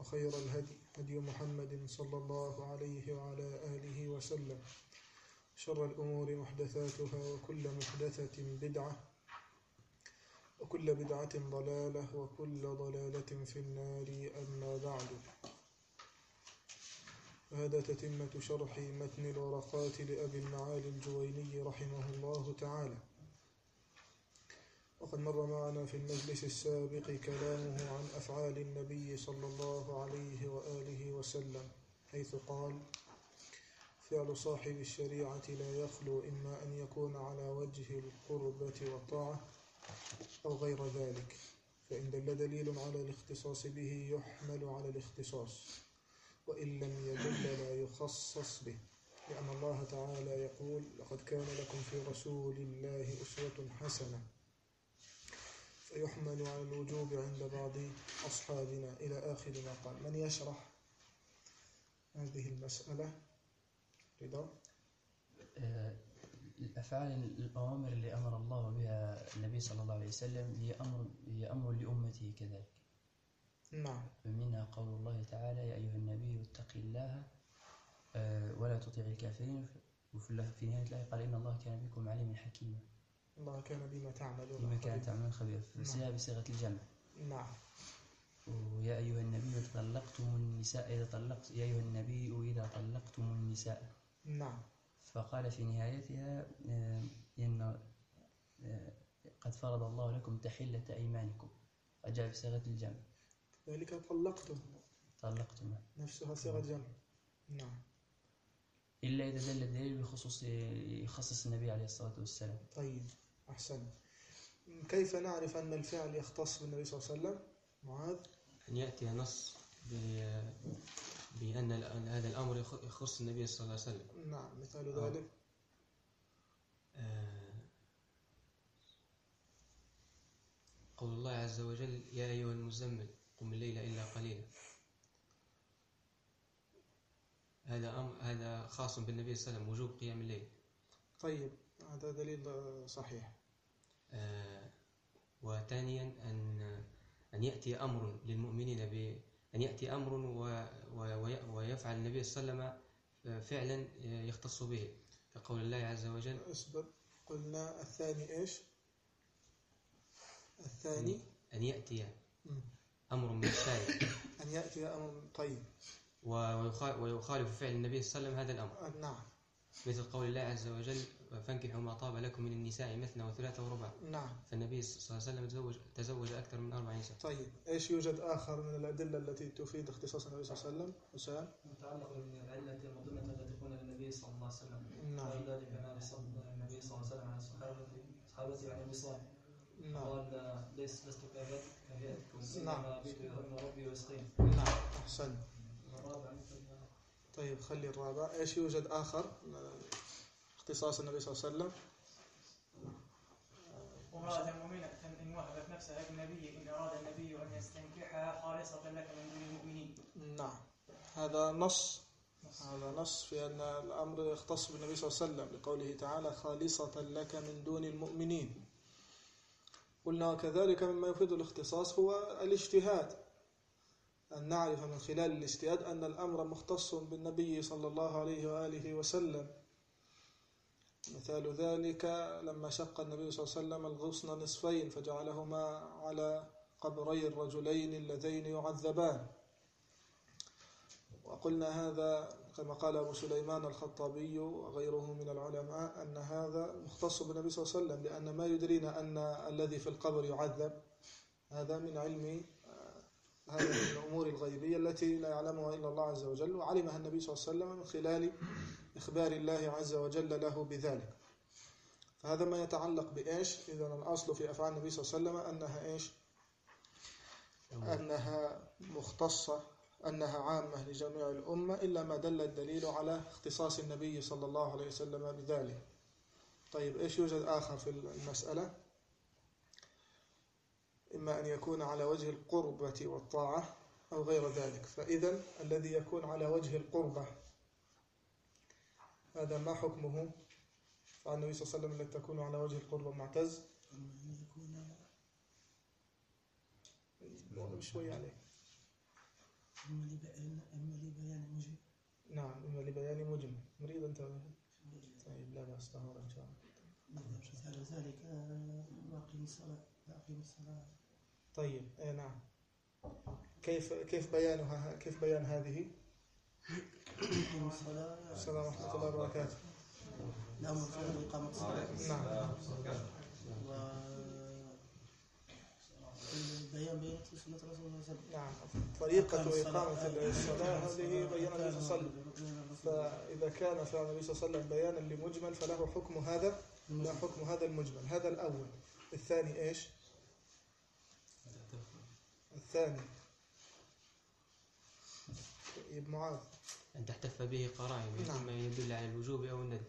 وخير الهدي هدي محمد صلى الله عليه وعلى آله وسلم. شر الأمور محدثاتها وكل محدثة بدعة وكل بدعة ضلالة وكل ضلالة في النار أما بعد. هذا تتمة شرح متن الورقات لأبي المعالي الجويني رحمه الله تعالى. وقد مر معنا في المجلس السابق كلامه عن أفعال النبي صلى الله عليه وآله وسلم حيث قال فعل صاحب الشريعة لا يخلو إما أن يكون على وجه القربة والطاعة أو غير ذلك فإن دل دليل على الاختصاص به يحمل على الاختصاص وإن لم يدل لا يخصص به لأن الله تعالى يقول لقد كان لكم في رسول الله أسوة حسنة فيحمل على الوجوب عند بعض أصحابنا إلى آخر ما قال. من يشرح هذه المسألة؟ رضا؟ الأفعال الأوامر اللي أمر الله بها النبي صلى الله عليه وسلم هي أمر هي أمر لأمته كذلك. نعم. فمنها قول الله تعالى يا أيها النبي اتق الله آه، ولا تطع الكافرين. وفي نهاية الآية قال إن الله كان بكم عليما حكيما. الله كان بما تعملون بما كان. تعملون خبيرا. فصيغة بصيغة الجمع. نعم. ويا أيها النبي إذا طلقتم النساء إذا طلقت يا أيها النبي إذا طلقتم النساء. نعم. فقال في نهايتها آه، إن آه، قد فرض الله لكم تحلة أيمانكم. وجاء بصيغة الجمع. ذلك طلقتم. طلقتم. نفسها صيغة جمع. نعم. إلا إذا دل الدليل بخصوص يخصص النبي عليه الصلاة والسلام. طيب. أحسن. كيف نعرف أن الفعل يختص بالنبي صلى الله عليه وسلم؟ معاذ. أن يأتي نص ب- بأن هذا الأمر يخ- يخص النبي صلى الله عليه وسلم. نعم مثال آه. ذلك. آه، قول الله عز وجل يا أيها المزمل قم الليل إلا قليلا. هذا أمر هذا خاص بالنبي صلى الله عليه وسلم وجوب قيام الليل. طيب هذا دليل صحيح. وثانيا أن أن يأتي أمر للمؤمنين ب أن يأتي أمر ويفعل النبي صلى الله عليه وسلم فعلا يختص به. كقول الله عز وجل أصبر. قلنا الثاني إيش؟ الثاني؟ أن يأتي. أمر من الشارع. أن يأتي أمر طيب. ويخا- ويخالف فعل النبي صلى الله عليه وسلم هذا الأمر. آه، نعم. مثل قول الله عز وجل فانكحوا ما طاب لكم من النساء مثنى وثلاثة ورباع نعم. فالنبي صلى الله عليه وسلم تزوج تزوج أكثر من أربع نساء. طيب إيش يوجد آخر من الأدلة التي تفيد اختصاص النبي صلى الله عليه وسلم؟ حسام؟ متعلق بالعلة المظنة التي تكون للنبي صلى الله عليه وسلم. نعم. ولذلك كان صلى النبي صلى الله عليه وسلم على صحابته صحابته عن الوصال نعم. قال ليس لست كهيئت- كهيئتكم نعم. ربي ويسقين نعم أحسن. والرابع مثل طيب خلي الرابع. إيش يوجد آخر؟ من اختصاص النبي صلى الله عليه وسلم. وامرأة مؤمنة إن وهبت نفسها للنبي إن أراد النبي أن يستنكحها خالصة لك من دون المؤمنين. نعم. هذا نص. هذا نص في أن الأمر يختص بالنبي صلى الله عليه وسلم لقوله تعالى خالصة لك من دون المؤمنين. قلنا كذلك مما يفيد الاختصاص هو الاجتهاد. أن نعرف من خلال الاجتهاد أن الأمر مختص بالنبي صلى الله عليه وآله وسلم. مثال ذلك لما شق النبي صلى الله عليه وسلم الغصن نصفين فجعلهما على قبري الرجلين اللذين يعذبان. وقلنا هذا كما قال أبو سليمان الخطابي وغيره من العلماء أن هذا مختص بالنبي صلى الله عليه وسلم لأن ما يدرينا أن الذي في القبر يعذب هذا من علم آه، هذا من الأمور الغيبية التي لا يعلمها إلا الله عز وجل وعلمها النبي صلى الله عليه وسلم من خلال إخبار الله عز وجل له بذلك. فهذا ما يتعلق بإيش؟ إذا الأصل في أفعال النبي صلى الله عليه وسلم أنها إيش؟ أنها مختصة أنها عامة لجميع الأمة إلا ما دل الدليل على اختصاص النبي صلى الله عليه وسلم بذلك. طيب إيش يوجد آخر في المسألة؟ إما أن يكون على وجه القربة والطاعة أو غير ذلك. فإذا الذي يكون على وجه القربة هذا ما حكمه؟ فعن النبي صلى الله عليه وسلم التي تكون على وجه القربة معتز. شوي عليه أما لبيان أما لبيان مجيب نعم إما لبيان مجمل مريض أنت؟ طيب لا بأس طهارة إن شاء الله. ذلك آه، وأقيم الصلاة وأقيم الصلاة. طيب اي نعم. كيف كيف بيانها كيف بيان هذه؟ السلام ورحمة الله وبركاته. الأمر في إقامة الصلاة. نعم. البيان بين سنة رسول الله صلى الله عليه وسلم. نعم. طريقة إقامة الصلاة هذه بينها النبي صلى الله عليه وسلم. فإذا كان فعل النبي صلى الله عليه وسلم بيانا لمجمل فله حكم هذا له حكم هذا المجمل. هذا الأول. الثاني إيش؟ الثاني. طيب معاذ. أن تحتف به قرائن نعم. مما يدل على الوجوب أو الندب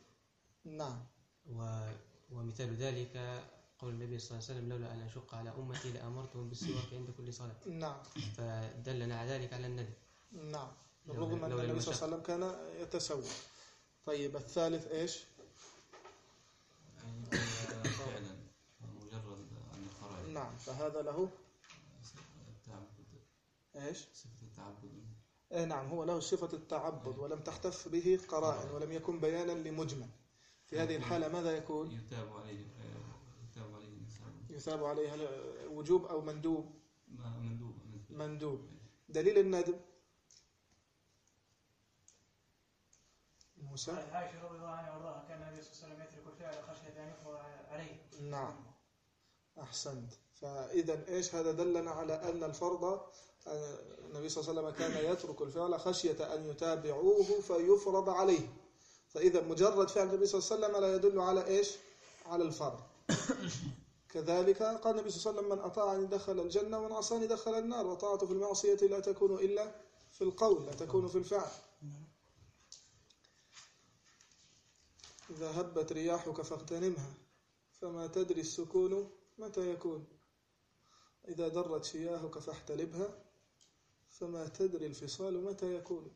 نعم. و... ومثال ذلك قول النبي صلى الله عليه وسلم لولا أن أشق على أمتي لأمرتهم بالسواك عند كل صلاة. نعم. فدلنا على ذلك على الندب نعم. بالرغم أن النبي صلى الله عليه. وسلم كان يتسوى طيب الثالث إيش؟ يعني فعلا مجرد أن القرائن نعم. فهذا له التعبد. إيش؟ صفة التعبد. إيه نعم هو له صفة التعبد ولم تحتف به قرائن ولم يكن بيانا لمجمل. في هذه الحالة ماذا يكون؟ يتاب عليه يتاب عليه الإنسان يثاب عليها وجوب أو مندوب؟ ما- مندوب مندوب. دليل الندب؟ موسى؟ عائشة رضي الله عنها وارضاها كان النبي صلى الله عليه وسلم يترك الفعل خشية أن يفرض عليه. نعم. أحسنت. فإذا إيش هذا دلنا على أن الفرض آه، النبي صلى الله عليه وسلم كان يترك الفعل خشية أن يتابعوه فيفرض عليه. فإذا مجرد فعل النبي صلى الله عليه وسلم لا يدل على إيش؟ على الفرض. كذلك قال النبي صلى الله عليه وسلم من أطاعني دخل الجنة ومن عصاني دخل النار وطاعته في المعصية لا تكون إلا في القول لا تكون في الفعل. إذا هبت رياحك فاغتنمها فما تدري السكون متى يكون. إذا درت شياهك فاحتلبها فما تدري الفصال متى يكون.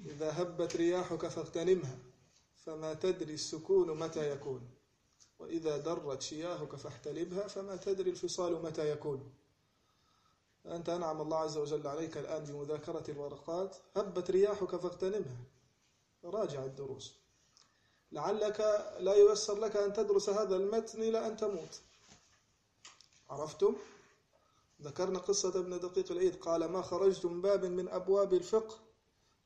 إذا هبت رياحك فاغتنمها فما تدري السكون متى يكون. وإذا درت شياهك فاحتلبها فما تدري الفصال متى يكون. أنت أنعم الله عز وجل عليك الآن بمذاكرة الورقات. هبت رياحك فاغتنمها. راجع الدروس. لعلك لا ييسر لك أن تدرس هذا المتن إلى أن تموت. عرفتم؟ ذكرنا قصة ابن دقيق العيد قال ما خرجت من باب من أبواب الفقه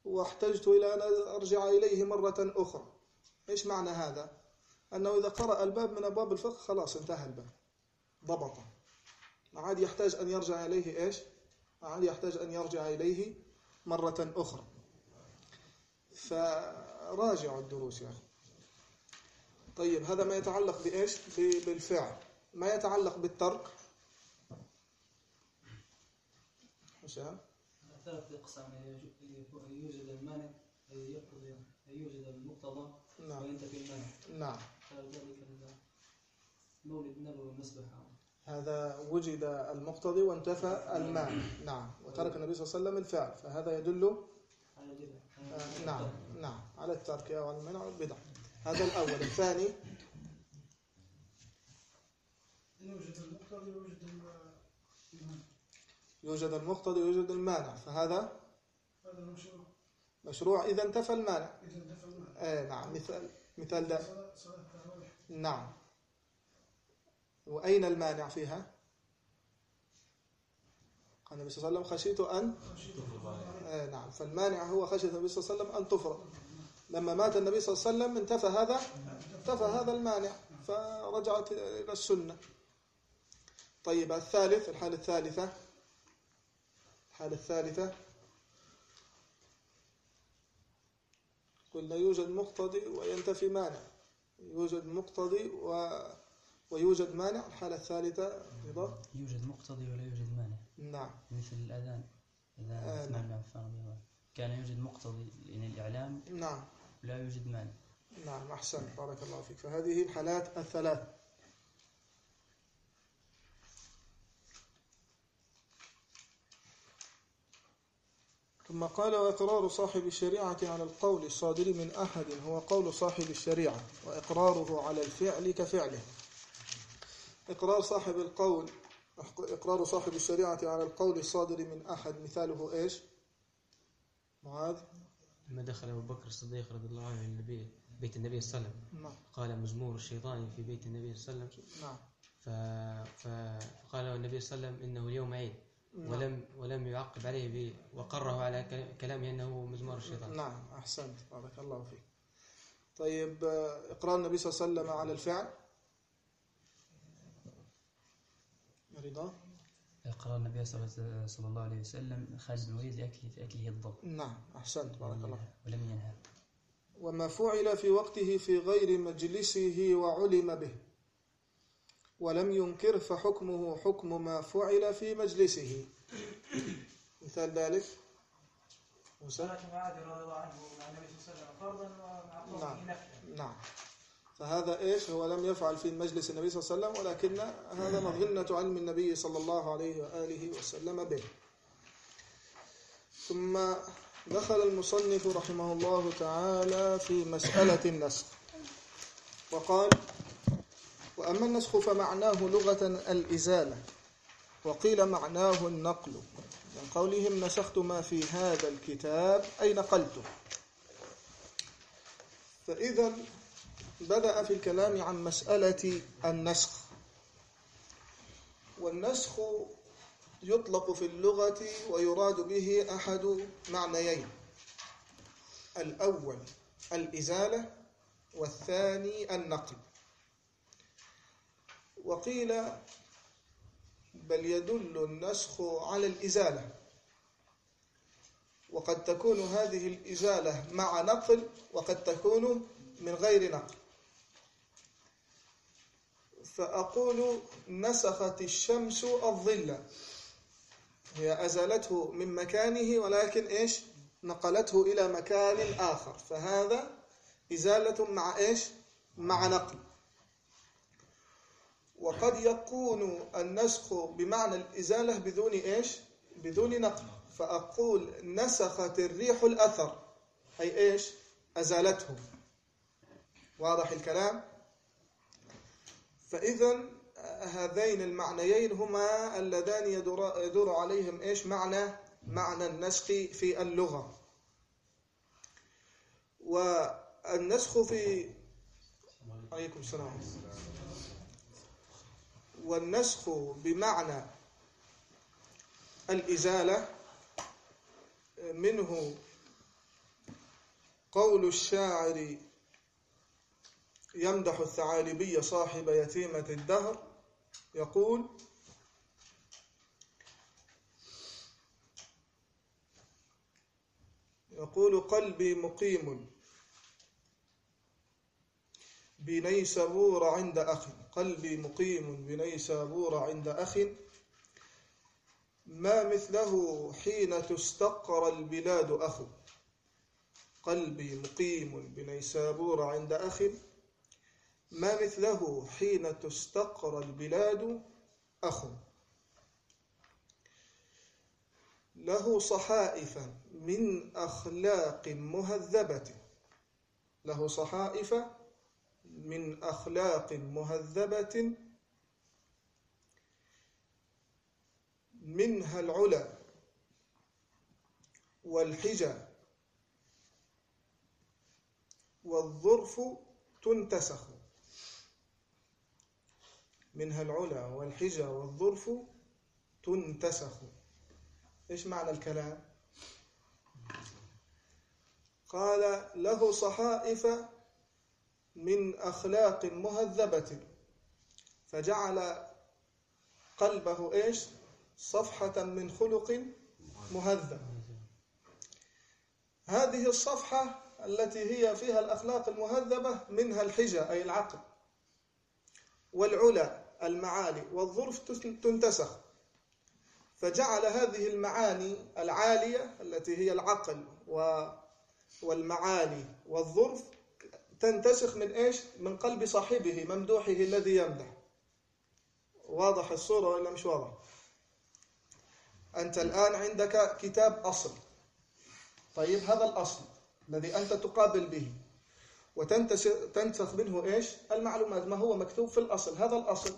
واحتجت إلى أن أرجع إليه مرة أخرى إيش معنى هذا؟ أنه إذا قرأ الباب من أبواب الفقه خلاص انتهى الباب ضبطه ما عاد يحتاج أن يرجع إليه إيش؟ ما عاد يحتاج أن يرجع إليه مرة أخرى فراجعوا الدروس يا أخي طيب هذا ما يتعلق بإيش؟ بالفعل ما يتعلق بالترك؟ حسام ثلاث أقسام يوجد المانع يقضي يوجد المقتضى نعم. وينتفي المانع. نعم. ذلك المولد النبوي والمسبحة هذا وجد المقتضي وانتفى المانع. نعم. وترك النبي صلى الله عليه وسلم الفعل. فهذا يدل على آه، نعم. نعم. على الترك أو على المنع. والبدع هذا الأول. الثاني. يوجد المقتضي ويوجد يوجد المقتضي ويوجد المانع. فهذا هذا مشروع مشروع. إذا انتفى المانع. إذا دفع المال آه نعم. مثال مثال ده. صلاة التراويح نعم. وأين المانع فيها؟ قال النبي صلى الله عليه وسلم خشيت أن آه نعم. فالمانع هو خشية النبي صلى الله عليه وسلم أن تفرض لما مات النبي صلى الله عليه وسلم انتفى هذا انتفى هذا المانع فرجعت إلى السنة. طيب الثالث الحالة الثالثة. الحالة الثالثة. قلنا يوجد مقتضي وينتفي مانع. يوجد مقتضي و... ويوجد مانع. الحالة الثالثة رضا يوجد مقتضي ولا يوجد مانع؟ نعم. مثل الأذان. أذان آه، عنه كان يوجد مقتضي لأن الإعلام. نعم. لا يوجد مانع. نعم أحسن. بارك الله فيك. فهذه الحالات الثلاث. ثم قال وإقرار صاحب الشريعة على القول الصادر من أحد هو قول صاحب الشريعة وإقراره على الفعل كفعله. إقرار صاحب القول إقرار صاحب الشريعة على القول الصادر من أحد مثاله إيش؟ معاذ. لما دخل أبو بكر الصديق رضي الله عنه النبي بيت النبي صلى الله عليه وسلم. نعم. قال مزمور الشيطان في بيت النبي صلى الله عليه وسلم. نعم. فقال النبي صلى الله عليه وسلم إنه اليوم عيد. نعم. ولم ولم يعقب عليه ب- وقره على كل- كلامه أنه مزمور الشيطان. نعم أحسنت. بارك الله فيك. طيب آه، إقرار النبي صلى الله عليه وسلم على الفعل. رضا إقرار النبي صلى الله عليه وسلم خالد بن الوليد لأكل في أكله الضب نعم أحسنت. بارك الله فيك. ولم ينهى وما فعل في وقته في غير مجلسه وعلم به. ولم ينكر فحكمه حكم ما فعل في مجلسه. مثال ذلك. موسى. نعم. نعم. فهذا إيش؟ هو لم يفعل في مجلس النبي صلى الله عليه وسلم ولكن هذا مظنة علم النبي صلى الله عليه وآله وسلم به. ثم دخل المصنف رحمه الله تعالى في مسألة النسخ. وقال وأما النسخ فمعناه لغة الإزالة وقيل معناه النقل. من قولهم نسخت ما في هذا الكتاب أي نقلته. فإذا بدأ في الكلام عن مسألة النسخ. والنسخ يطلق في اللغة ويراد به أحد معنيين. الأول الإزالة والثاني النقل. وقيل بل يدل النسخ على الإزالة. وقد تكون هذه الإزالة مع نقل وقد تكون من غير نقل. فأقول نسخت الشمس الظل. هي أزالته من مكانه ولكن إيش؟ نقلته إلى مكان آخر. فهذا إزالة مع إيش؟ مع نقل. وقد يكون النسخ بمعنى الإزالة بدون إيش؟ بدون نقل. فأقول نسخت الريح الأثر أي إيش؟ أزالته. واضح الكلام؟ فإذا هذين المعنيين هما اللذان يدور, يدور عليهم إيش معنى؟ معنى النسخ في اللغة. والنسخ في عليكم السلام. والنسخ بمعنى الإزالة منه قول الشاعر يمدح الثعالبي صاحب يتيمة الدهر يقول يقول قلبي مقيم بنيسابور عند أخ قلبي مقيم بنيسابور عند أخ ما مثله حين تستقر البلاد أخ قلبي مقيم بنيسابور عند أخ ما مثله حين تستقر البلاد أخ له صحائف من أخلاق مهذبة له صحائف من أخلاق مهذبة منها العلا والحجى والظرف تنتسخ. منها العلا والحجى والظرف تنتسخ. إيش معنى الكلام؟ قال له صحائف من أخلاق مهذبة. فجعل قلبه إيش؟ صفحة من خلق مهذب. هذه الصفحة التي هي فيها الأخلاق المهذبة منها الحجة أي العقل والعلا المعالي والظرف تنتسخ. فجعل هذه المعاني العالية التي هي العقل والمعالي والظرف تنتسخ من إيش؟ من قلب صاحبه ممدوحه الذي يمدح. واضح الصورة ولا مش واضح؟ أنت الآن عندك كتاب أصل. طيب هذا الأصل الذي أنت تقابل به. وتنسخ منه إيش؟ المعلومات ما هو مكتوب في الأصل. هذا الأصل.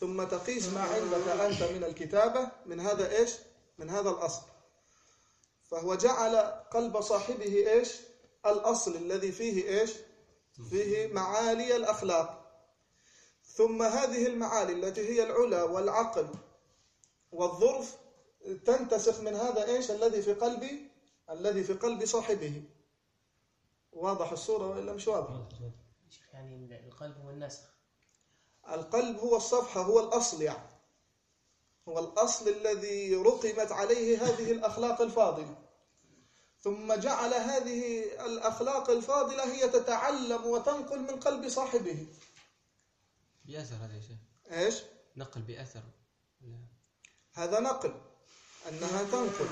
ثم تقيس ما عندك أنت من الكتابة من هذا إيش؟ من هذا الأصل. فهو جعل قلب صاحبه إيش؟ الأصل الذي فيه إيش؟ فيه معالي الأخلاق. ثم هذه المعالي التي هي العلا والعقل والظرف تنتسخ من هذا إيش؟ الذي في قلبي الذي في قلب صاحبه. واضح الصورة ولا مش واضح؟ يعني القلب هو النسخ؟ القلب هو الصفحة هو الأصل يعني. هو الأصل الذي رقمت عليه هذه الأخلاق الفاضلة. ثم جعل هذه الأخلاق الفاضلة هي تتعلم وتنقل من قلب صاحبه. بأثر هذا يا شيخ. إيش؟ نقل بأثر لا. هذا نقل أنها تنقل.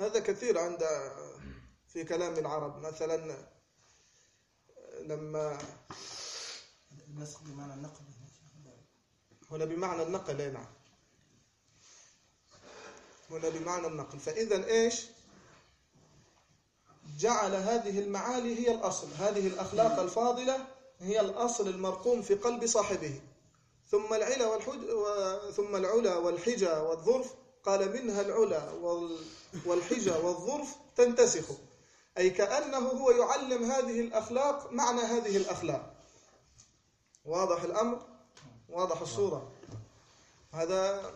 هذا كثير عند في كلام العرب. مثلا لما النسخ بمعنى النقل. هنا بمعنى النقل نعم. هنا بمعنى النقل. فإذا إيش؟ جعل هذه المعالي هي الأصل. هذه الأخلاق الفاضلة هي الأصل المرقوم في قلب صاحبه. ثم العلا والحج. ثم العلا والحجة والظرف. قال منها العلا وال... والحجة والظرف تنتسخ. أي كأنه هو يعلم هذه الأخلاق معنى هذه الأخلاق. واضح الأمر؟ واضح الصورة. هذا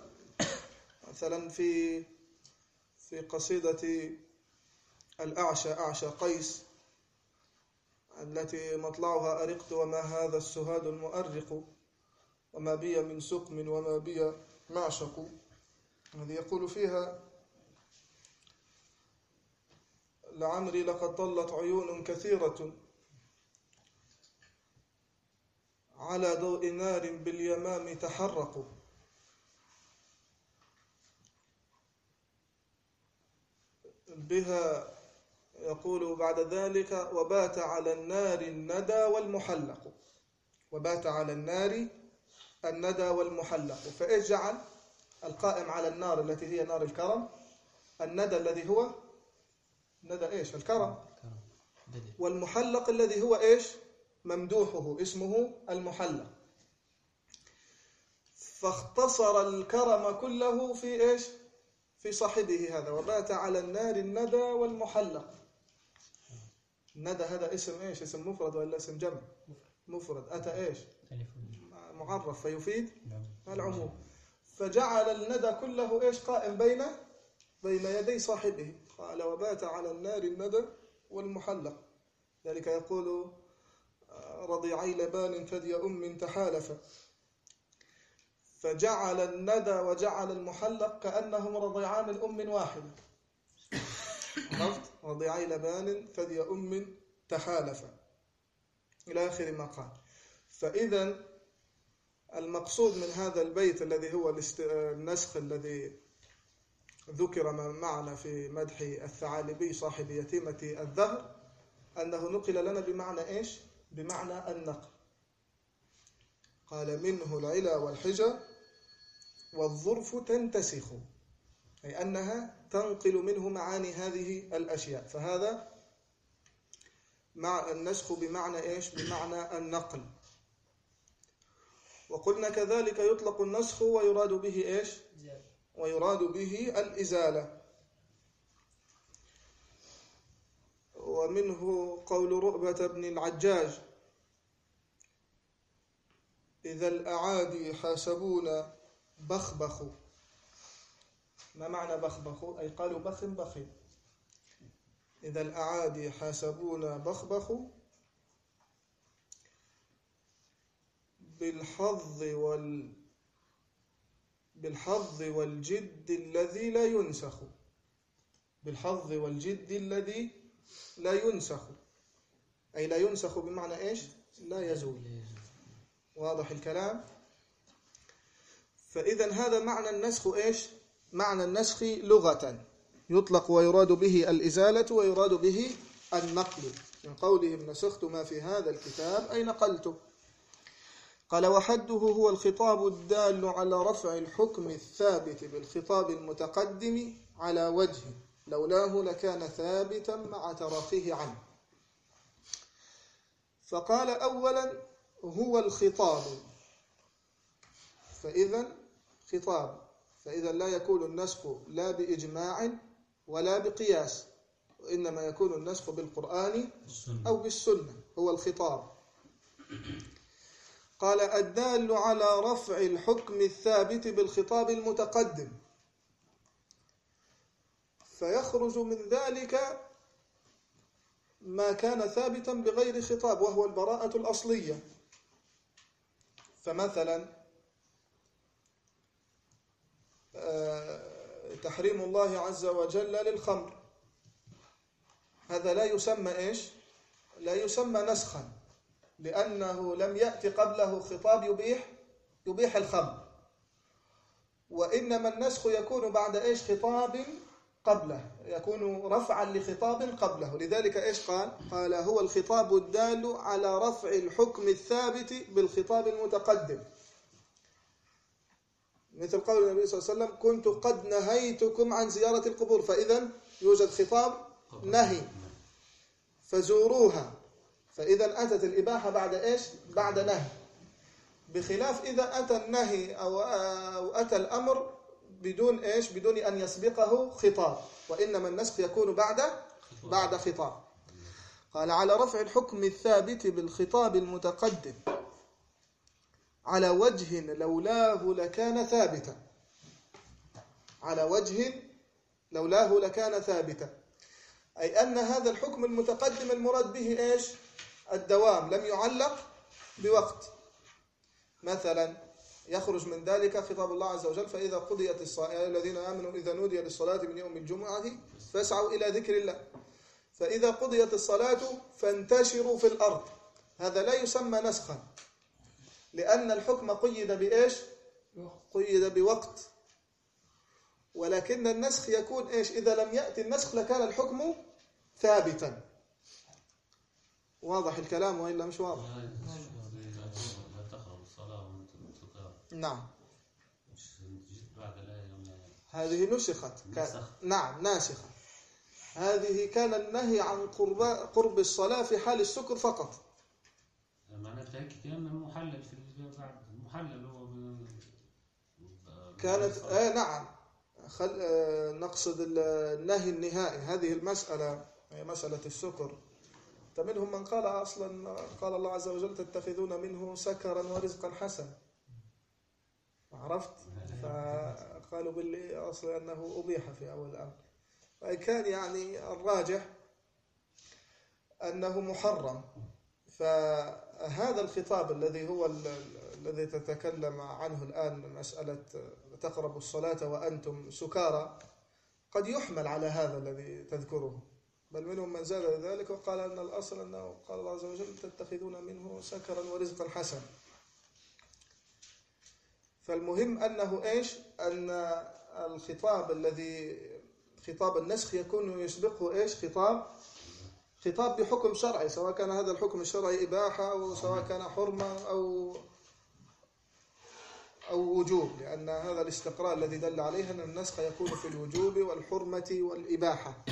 مثلا في في قصيدة الأعشى أعشى قيس التي مطلعها أرقت وما هذا السهاد المؤرق وما بي من سقم وما بي معشق. هذه يقول فيها لعمري لقد طلت عيون كثيرة على ضوء نار باليمام تحرقوا بها يقول بعد ذلك وبات على النار الندى والمحلق. وبات على النار الندى والمحلق. فإيش جعل؟ القائم على النار التي هي نار الكرم. الندى الذي هو ندى إيش؟ الكرم. والمحلق الذي هو إيش؟ ممدوحه اسمه المحلق. فاختصر الكرم كله في إيش؟ في صاحبه هذا. وبات على النار الندى والمحلق. الندى هذا اسم إيش؟ اسم مفرد ولا اسم جمع؟ مفرد. أتى ألف معرف. فيفيد؟ نعم. العموم. فجعل الندى كله إيش؟ قائم بين بين يدي صاحبه. قال وبات على النار الندى والمحلق. ذلك يقول آه، رضيعي لبان ثدي أم تحالف. فجعل الندى وجعل المحلق كأنهم رضيعان من أم واحدة. رضيعي لبان ثدي أم تحالف إلى آخر ما قال. فإذا المقصود من هذا البيت الذي هو النسخ الذي ذكر معنا في مدح الثعالبي صاحب يتيمة الدهر أنه نقل لنا بمعنى إيش؟ بمعنى النقل. قال منه العلا والحجة والظرف تنتسخ. أي أنها تنقل منه معاني هذه الأشياء فهذا مع النسخ بمعنى إيش؟ بمعنى النقل وقلنا كذلك يطلق النسخ ويراد به إيش؟ ويراد به الإزالة ومنه قول رؤبة بن العجاج إذا الأعادي حاسبونا بخبخوا ما معنى بخبخوا أي قالوا بخ بخ. إذا الأعادي حاسبونا بخبخوا بالحظ وال بالحظ والجد الذي لا ينسخ. بالحظ والجد الذي لا ينسخ. أي لا ينسخ بمعنى إيش؟ لا يزول. واضح الكلام؟ فإذا هذا معنى النسخ إيش؟ معنى النسخ لغة. يطلق ويراد به الإزالة ويراد به النقل. من قولهم نسخت ما في هذا الكتاب أي نقلته قال وحده هو الخطاب الدال على رفع الحكم الثابت بالخطاب المتقدم على وجه. لولاه لكان ثابتا مع تراخيه عنه. فقال أولا هو الخطاب. فإذا خطاب. فإذا لا يكون النسخ لا بإجماع ولا بقياس وإنما يكون النسخ بالقرآن أو بالسنة هو الخطاب. قال الدال على رفع الحكم الثابت بالخطاب المتقدم. فيخرج من ذلك ما كان ثابتا بغير خطاب وهو البراءة الأصلية. فمثلا آه، تحريم الله عز وجل للخمر. هذا لا يسمى إيش؟ لا يسمى نسخا لأنه لم يأتي قبله خطاب يبيح يبيح الخمر. وإنما النسخ يكون بعد إيش؟ خطاب قبله يكون رفعا لخطاب قبله. لذلك إيش قال؟ قال هو الخطاب الدال على رفع الحكم الثابت بالخطاب المتقدم. مثل قول النبي صلى الله عليه وسلم كنت قد نهيتكم عن زيارة القبور. فإذا يوجد خطاب نهي. فزوروها. فإذا أتت الإباحة بعد إيش؟ بعد نهي. بخلاف إذا أتى النهي أو, أتى الأمر بدون إيش؟ بدون أن يسبقه خطاب. وإنما النسخ يكون بعد بعد خطاب. قال على رفع الحكم الثابت بالخطاب المتقدم. على وجه لولاه لكان ثابتا. على وجه لولاه لكان ثابتا. أي أن هذا الحكم المتقدم المراد به إيش؟ الدوام لم يعلق بوقت. مثلا يخرج من ذلك خطاب الله عز وجل فإذا قضيت الصلاة الذين آمنوا إذا نودي للصلاة من يوم الجمعة فاسعوا إلى ذكر الله. فإذا قضيت الصلاة فانتشروا في الأرض. هذا لا يسمى نسخا. لأن الحكم قيد بإيش؟ قيد بوقت. ولكن النسخ يكون إيش؟ إذا لم يأتي النسخ لكان الحكم ثابتا. واضح الكلام وإلا مش واضح؟ نعم. هذه نسخت. ك... نعم ناسخة. هذه كان النهي عن قرب قرب الصلاة في حال السكر فقط. هيك كان محلل في كانت. آه نعم. خل... آه نقصد ال- النهي النهائي. هذه المسألة هي مسألة السكر. فمنهم من قال أصلا قال الله عز وجل تتخذون منه سكرا ورزقا حسنا. عرفت؟ فقالوا باللي أصلا أنه أبيح في أول الأمر. فكان يعني الراجح أنه محرم. فهذا الخطاب الذي هو الذي تتكلم عنه الآن مسألة تقربوا الصلاة وأنتم سكارى قد يحمل على هذا الذي تذكره. بل منهم من زاد ذلك وقال أن الأصل أنه قال الله عز وجل تتخذون منه سكرا ورزقا حسنا. فالمهم أنه إيش؟ أن الخطاب الذي خطاب النسخ يكون يسبقه إيش؟ خطاب خطاب بحكم شرعي سواء كان هذا الحكم الشرعي إباحة أو سواء كان حرمة أو أو وجوب لأن هذا الاستقراء الذي دل عليه أن النسخ يكون في الوجوب والحرمة والإباحة.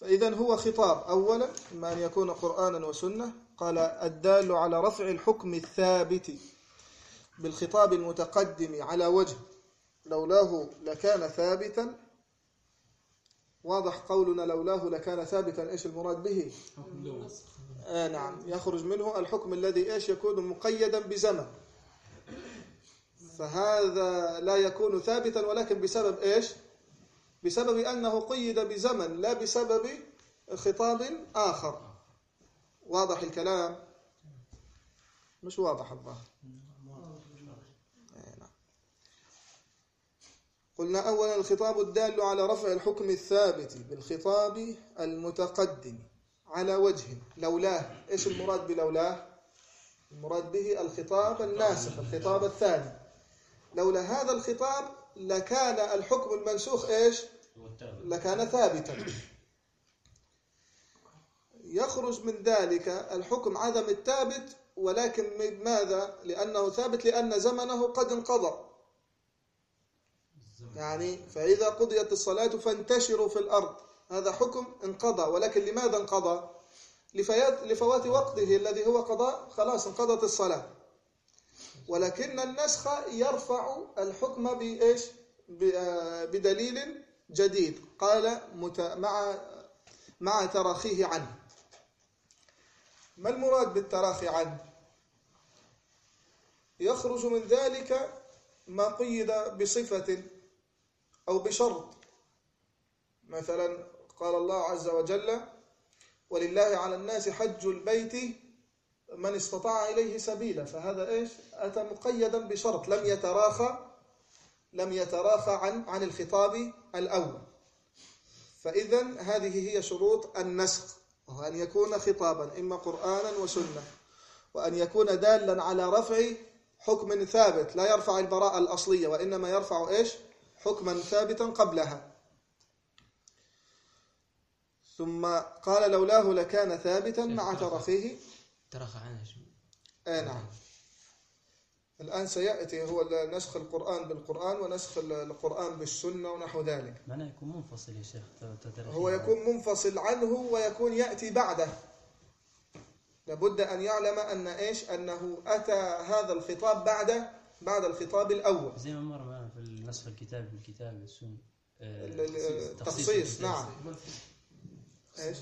فإذا هو خطاب. أولا إما أن يكون قرآنا وسنة. قال الدال على رفع الحكم الثابت بالخطاب المتقدم على وجه لولاه لكان ثابتا. واضح قولنا لولاه لكان ثابتا. إيش المراد به؟ آه نعم. يخرج منه الحكم الذي إيش؟ يكون مقيدا بزمن. فهذا لا يكون ثابتا ولكن بسبب إيش؟ بسبب أنه قيد بزمن لا بسبب خطاب آخر. واضح الكلام؟ مش واضح الظاهر. إيه، نعم. قلنا أولا الخطاب الدال على رفع الحكم الثابت بالخطاب المتقدم على وجه لولاه. إيش المراد بلولاه؟ المراد به الخطاب الناسخ الخطاب الثاني. لولا هذا الخطاب لكان الحكم المنسوخ إيش؟ لكان ثابتا. يخرج من ذلك الحكم عدم الثابت ولكن من ماذا؟ لأنه ثابت لأن زمنه قد انقضى. يعني فإذا قضيت الصلاة فانتشروا في الأرض. هذا حكم انقضى ولكن لماذا انقضى؟ لفوات وقته الذي هو قضاء خلاص انقضت الصلاة. ولكن النسخ يرفع الحكم بإيش؟ آه، بدليل جديد. قال مع مع تراخيه عنه. ما المراد بالتراخي عنه؟ يخرج من ذلك ما قيد بصفة أو بشرط. مثلا قال الله عز وجل ولله على الناس حج البيت من استطاع إليه سبيلا فهذا إيش؟ أتى مقيدا بشرط لم يتراخى لم يتراخى عن عن الخطاب الأول. فإذا هذه هي شروط النسخ وهو أن يكون خطابا إما قرآنا وسنة وأن يكون دالا على رفع حكم ثابت لا يرفع البراءة الأصلية وإنما يرفع إيش؟ حكما ثابتا قبلها. ثم قال لولاه لكان ثابتا مع ترخيه ترخى عنها شو آه نعم. الآن سيأتي هو نسخ القرآن بالقرآن ونسخ القرآن بالسنة ونحو ذلك. معناه يكون منفصل يا شيخ هو يكون منفصل عنه ويكون يأتي بعده. لابد أن يعلم أن إيش؟ أنه أتى هذا الخطاب بعد بعد الخطاب الأول. زي ما مر معنا في النسخ الكتاب بالكتاب السنة آه، ال- ال- تخصيص التخصيص. نعم إيش؟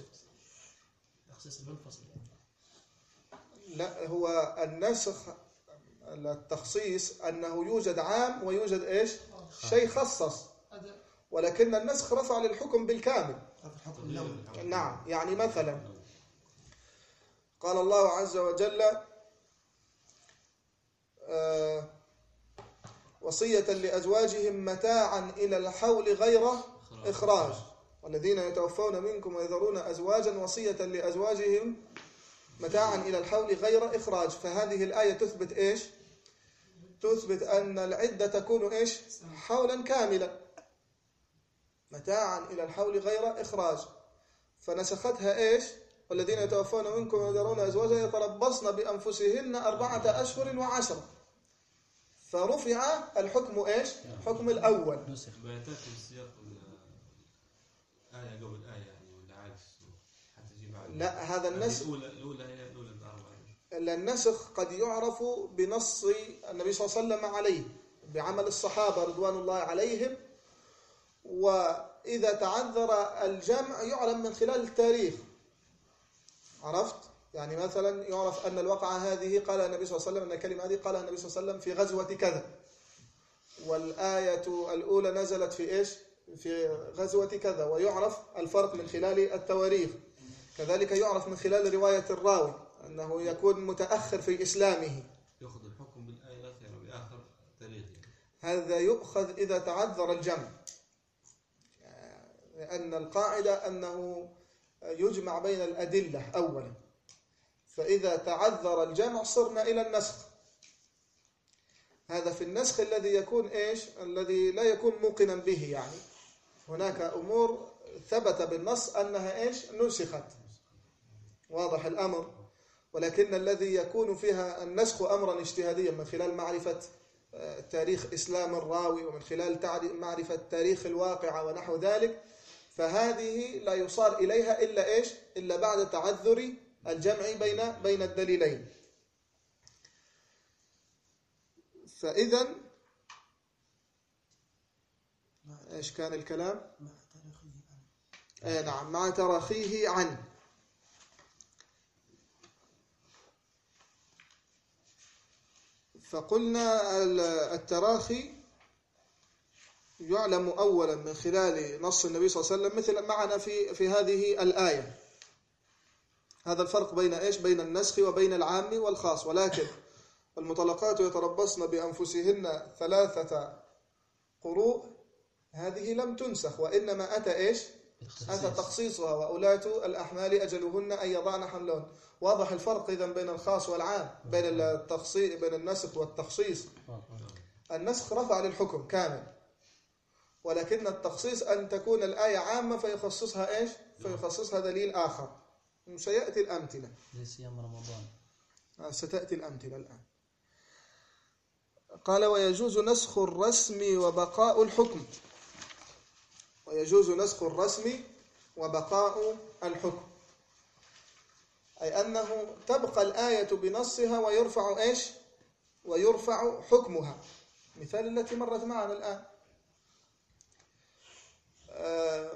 تخصيص المنفصل. لا هو النسخ التخصيص أنه يوجد عام ويوجد إيش؟ شيء خصص. ولكن النسخ رفع للحكم بالكامل. نعم يعني مثلا قال الله عز وجل آه، وصية لأزواجهم متاعا إلى الحول غير إخراج. والذين يتوفون منكم ويذرون أزواجا وصية لأزواجهم متاعا إلى الحول غير إخراج. فهذه الآية تثبت إيش؟ تثبت أن العدة تكون إيش؟ حولا كاملا. متاعا إلى الحول غير إخراج. فنسختها إيش؟ والذين يتوفون منكم ويذرون أزواجا يتربصن بأنفسهن أربعة أشهر وعشرة فرفع الحكم إيش؟ حكم الأول. نسخ. بيتات السياق آية قبل آية يعني ولا عكس حتى تجي بعد لا هذا النسخ الأولى هي الأولى بأربعة النسخ قد يعرف بنص النبي صلى الله عليه وسلم عليه بعمل الصحابة رضوان الله عليهم. وإذا تعذر الجمع يعلم من خلال التاريخ. عرفت؟ يعني مثلا يعرف أن الوقعة هذه قال النبي صلى الله عليه وسلم أن الكلمة هذه قالها النبي صلى الله عليه وسلم في غزوة كذا. والآية الأولى نزلت في إيش؟ في غزوة كذا. ويعرف الفرق من خلال التواريخ. كذلك يعرف من خلال رواية الراوي أنه يكون متأخر في إسلامه. يأخذ الحكم بالآية الأخيرة بآخر تاريخ يعني. هذا يؤخذ إذا تعذر الجمع. لأن القاعدة أنه يجمع بين الأدلة أولا. فإذا تعذر الجمع صرنا إلى النسخ. هذا في النسخ الذي يكون إيش؟ الذي لا يكون موقنا به يعني. هناك أمور ثبت بالنص أنها إيش؟ نسخت. واضح الأمر. ولكن الذي يكون فيها النسخ أمرا اجتهاديا من خلال معرفة آه، تاريخ إسلام الراوي ومن خلال معرفة تاريخ الواقع ونحو ذلك فهذه لا يصار إليها إلا إيش؟ إلا بعد تعذر الجمع بين بين الدليلين. فإذا إيش كان الكلام؟ مع تاريخه عنه آه نعم مع تراخيه عنه فقلنا ال- التراخي يعلم أولا من خلال نص النبي صلى الله عليه وسلم مثل معنا في في هذه الآية. هذا الفرق بين إيش؟ بين النسخ وبين العام والخاص. ولكن المطلقات يتربصن بأنفسهن ثلاثة قروء هذه لم تنسخ وإنما أتى إيش؟ أتى تخصيصها وأولاة الأحمال أجلهن أن يضعن حملهن. واضح الفرق إذا بين الخاص والعام بين التخصيص بين النسخ والتخصيص. النسخ رفع للحكم كامل. ولكن التخصيص أن تكون الآية عامة فيخصصها إيش؟ فيخصصها دليل آخر. سيأتي الأمثلة. زي صيام رمضان. آه، ستأتي الأمثلة الآن. قال ويجوز نسخ الرسم وبقاء الحكم. ويجوز نسخ الرسم وبقاء الحكم. أي أنه تبقى الآية بنصها ويرفع إيش؟ ويرفع حكمها. مثال التي مرت معنا الآن. آه،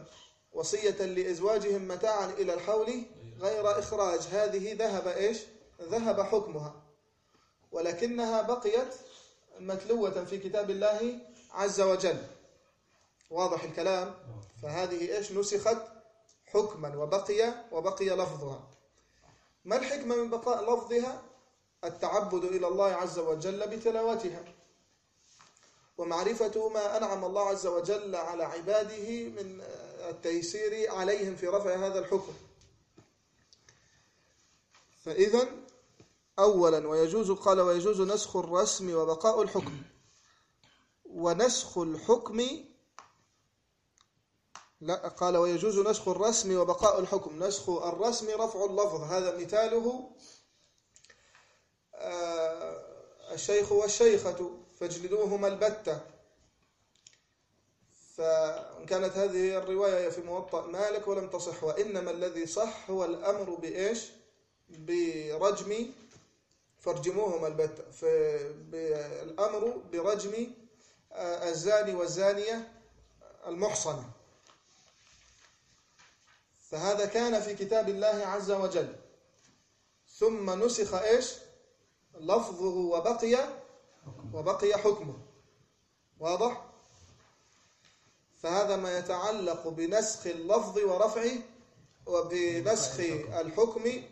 وصية لإزواجهم متاعا إلى الحول غير إخراج. هذه ذهب إيش؟ ذهب حكمها. ولكنها بقيت متلوة في كتاب الله عز وجل. واضح الكلام؟ فهذه إيش؟ نسخت حكما وبقي وبقي لفظها. ما الحكمة من بقاء لفظها؟ التعبد إلى الله عز وجل بتلاوتها. ومعرفة ما أنعم الله عز وجل على عباده من التيسير عليهم في رفع هذا الحكم. فإذا أولا ويجوز قال ويجوز نسخ الرسم وبقاء الحكم. ونسخ الحكم لا قال ويجوز نسخ الرسم وبقاء الحكم. نسخ الرسم رفع اللفظ. هذا مثاله آه، الشيخ والشيخة فاجلدوهما البتة. فإن كانت هذه الرواية في موطأ مالك ولم تصح وإنما الذي صح هو الأمر بإيش؟ برجم فارجموهما البتة. فالأمر برجم آه، الزاني والزانية المحصنة. فهذا كان في كتاب الله عز وجل. ثم نسخ إيش؟ لفظه وبقي وبقي حكمه. واضح؟ فهذا ما يتعلق بنسخ اللفظ ورفعه وبنسخ الحكم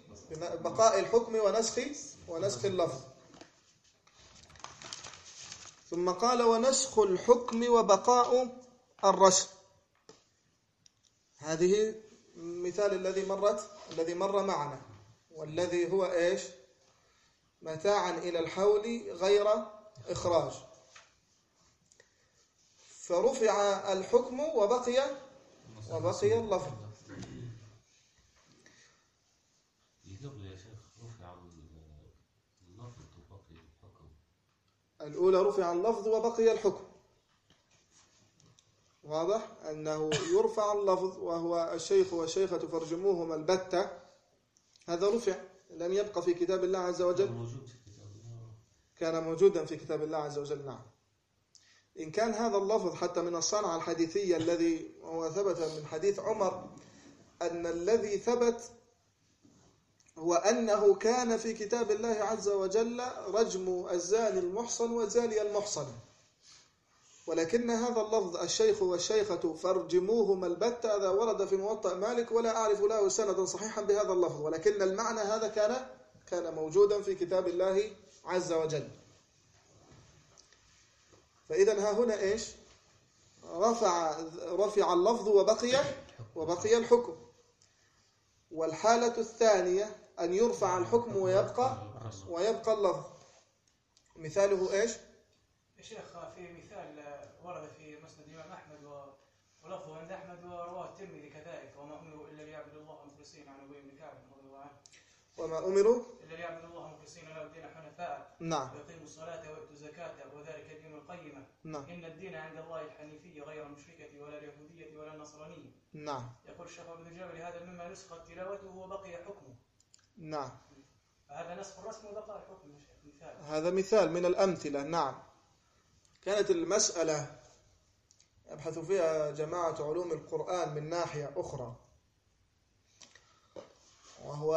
بقاء الحكم ونسخ ونسخ اللفظ. ثم قال ونسخ الحكم وبقاء الرسم هذه مثال الذي مرت الذي مر معنا والذي هو إيش؟ متاعا إلى الحول غير إخراج. فرفع الحكم وبقي وبقي اللفظ. الأولى رفع اللفظ وبقي الحكم. واضح؟ أنه يرفع اللفظ وهو الشيخ والشيخة فارجموهما البتة. هذا رفع لم يبقى في كتاب الله عز وجل. كان موجودا في كتاب الله عز وجل نعم. إن كان هذا اللفظ حتى من الصنعة الحديثية الذي هو ثبت من حديث عمر أن الذي ثبت هو أنه كان في كتاب الله عز وجل رجم الزاني المحصن والزانية المحصنة ولكن هذا اللفظ الشيخ والشيخة فارجموهما البتة هذا ورد في موطأ مالك ولا أعرف له سندا صحيحا بهذا اللفظ ولكن المعنى هذا كان كان موجودا في كتاب الله عز وجل. فإذا ها هنا إيش؟ رفع رفع اللفظ وبقي وبقي الحكم. والحالة الثانية أن يرفع الحكم ويبقى ويبقى اللفظ. مثاله إيش؟ يا شيخ في مثال آه، ورد في مسند الإمام أحمد و- ولفظه عند أحمد ورواه الترمذي كذلك وما أمروا إلا ليعبدوا الله مخلصين عن أبي بن كعب رضي الله عنه وما أمروا إلا ليعبدوا الله مخلصين له الدين حنفاء نعم. ويقيموا الصلاة ويؤتوا الزكاة وذلك الدين القيمة نعم. إن الدين عند الله الحنيفية غير المشركة ولا اليهودية ولا النصرانية. نعم. يقول الشيخ ابن جابر هذا مما نسخت تلاوته وبقي حكمه. نعم. فهذا نسخ الرسم وبقاء الحكم مثال. هذا مثال من الأمثلة نعم. كانت المسألة يبحث فيها جماعة علوم القرآن من ناحية أخرى. وهو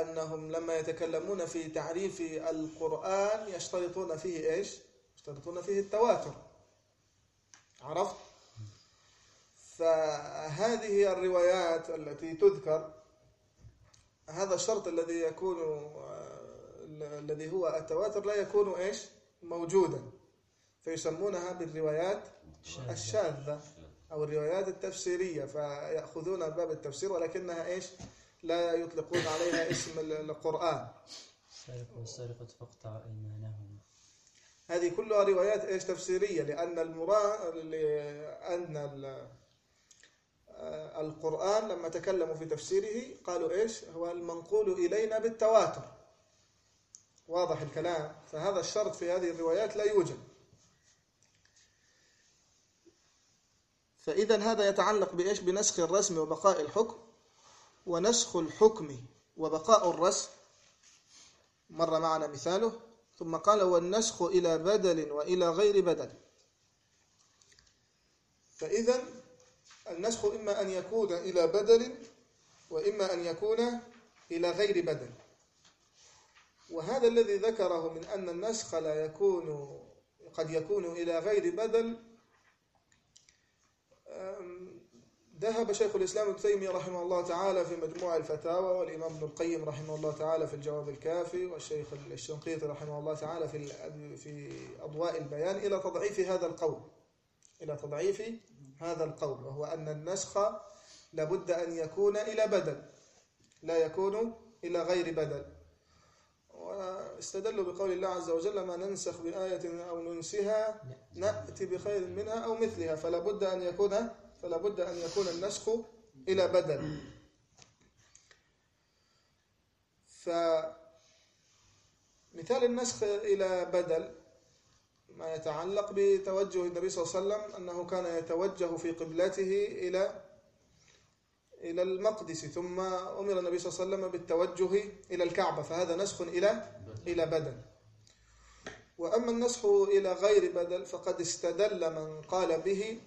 أنهم لما يتكلمون في تعريف القرآن يشترطون فيه إيش؟ يشترطون فيه التواتر. عرفت؟ فهذه الروايات التي تذكر هذا الشرط الذي يكون الذي هو التواتر لا يكون إيش؟ موجودا. فيسمونها بالروايات الشاذة. أو الروايات التفسيرية فيأخذون باب التفسير ولكنها إيش؟ لا يطلقون عليها اسم ال- القرآن. السارق والسارقة فاقطع أيمانهما هذه كلها روايات إيش؟ تفسيرية لأن المراد لأن آه، القرآن لما تكلموا في تفسيره قالوا إيش؟ هو المنقول إلينا بالتواتر. واضح الكلام. فهذا الشرط في هذه الروايات لا يوجد. فإذا هذا يتعلق بإيش؟ بنسخ الرسم وبقاء الحكم. ونسخ الحكم وبقاء الرسم. مر معنا مثاله ثم قال والنسخ إلى بدل وإلى غير بدل. فإذا النسخ إما أن يكون إلى بدل وإما أن يكون إلى غير بدل. وهذا الذي ذكره من أن النسخ لا يكون قد يكون إلى غير بدل ذهب شيخ الإسلام ابن تيمية رحمه الله تعالى في مجموع الفتاوى والإمام ابن القيم رحمه الله تعالى في الجواب الكافي والشيخ الشنقيطي رحمه الله تعالى في في أضواء البيان إلى تضعيف هذا القول. إلى تضعيف هذا القول وهو أن النسخ لابد أن يكون إلى بدل لا يكون إلى غير بدل. واستدلوا بقول الله عز وجل ما ننسخ بآية أو ننسها نأتي بخير منها أو مثلها فلا بد أن يكون فلا بد أن يكون النسخ إلى بدل فمثال النسخ إلى بدل ما يتعلق بتوجه النبي صلى الله عليه وسلم أنه كان يتوجه في قبلته إلى إلى المقدس ثم أمر النبي صلى الله عليه وسلم بالتوجه إلى الكعبة فهذا نسخ إلى إلى بدل وأما النسخ إلى غير بدل فقد استدل من قال به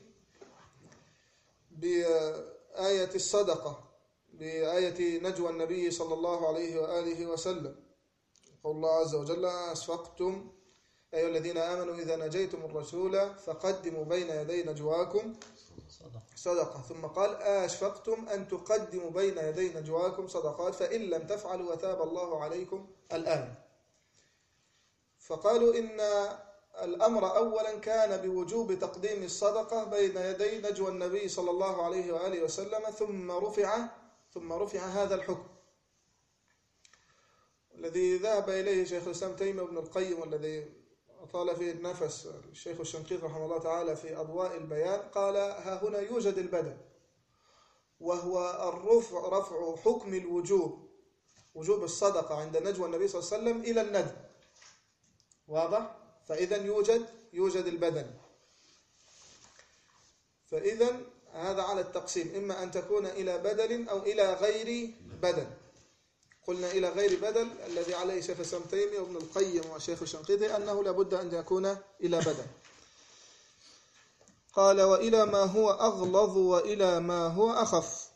بآية الصدقة بآية نجوى النبي صلى الله عليه وآله وسلم. قول الله عز وجل أسفقتم أيها الذين آمنوا إذا نجيتم الرسول فقدموا بين يدي نجواكم. صدق صدقة. ثم قال أشفقتم أن تقدموا بين يدي نجواكم صدقات فإن لم تفعلوا وتاب الله عليكم الآن. فقالوا إن الأمر أولا كان بوجوب تقديم الصدقة بين يدي نجوى النبي صلى الله عليه وآله وسلم ثم رفع ثم رفع هذا الحكم الذي ذهب إليه شيخ الإسلام تيمية بن القيم والذي أطال فيه النفس الشيخ الشنقيط رحمه الله تعالى في أضواء البيان قال ها هنا يوجد البدل وهو الرفع رفع حكم الوجوب وجوب الصدقة عند نجوى النبي صلى الله عليه وسلم إلى الندب واضح؟ فإذا يوجد يوجد البدل فإذا هذا على التقسيم. إما أن تكون إلى بدل أو إلى غير بدل قلنا إلى غير بدل الذي عليه شيخ الإسلام تيمية وابن القيم وشيخ الشنقيطي أنه لابد أن يكون إلى بدل قال وإلى ما هو أغلظ وإلى ما هو أخف.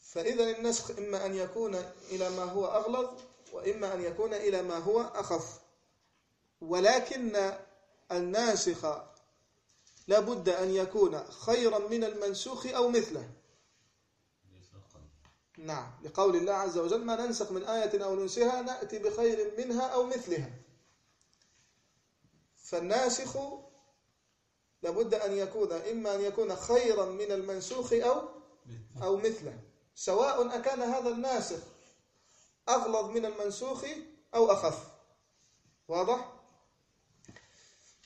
فإذا النسخ إما أن يكون إلى ما هو أغلظ وإما أن يكون إلى ما هو أخف. ولكن الناسخ لابد أن يكون خيرا من المنسوخ أو مثله. نعم لقول الله عز وجل ما ننسخ من آية أو ننسها نأتي بخير منها أو مثلها. فالناسخ لابد أن يكون إما أن يكون خيرا من المنسوخ أو أو مثله. سواء أكان هذا الناسخ أغلظ من المنسوخ أو أخف واضح؟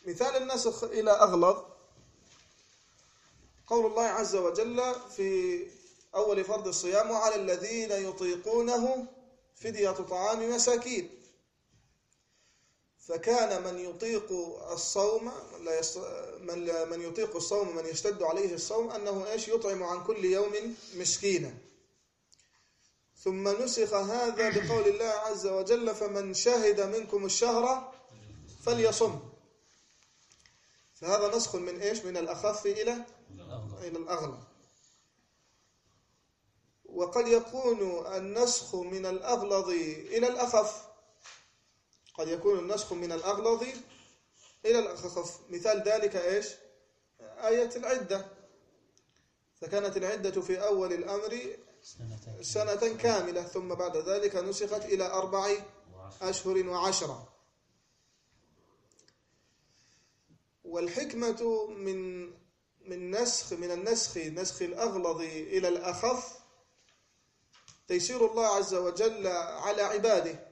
مثال النسخ إلى أغلظ قول الله عز وجل في أول فرض الصيام وعلى الذين يطيقونه فدية طعام مساكين فكان من يطيق الصوم. من من يطيق الصوم من يشتد عليه الصوم أنه إيش يطعم عن كل يوم مسكينا ثم نسخ هذا بقول الله عز وجل فمن شهد منكم الشهر فليصم. فهذا نسخ من إيش؟ من الأخف إلى إلى الأغلى. وقد يكون النسخ من الأغلظ إلى الأخف. قد يكون النسخ من الأغلظ إلى الأخف. مثال ذلك إيش؟ آية العدة. فكانت العدة في أول الأمر سنة كاملة ثم بعد ذلك نسخت إلى أربع أشهر وعشرة. والحكمة من من نسخ من النسخ نسخ الأغلظ إلى الأخف تيسير الله عز وجل على عباده.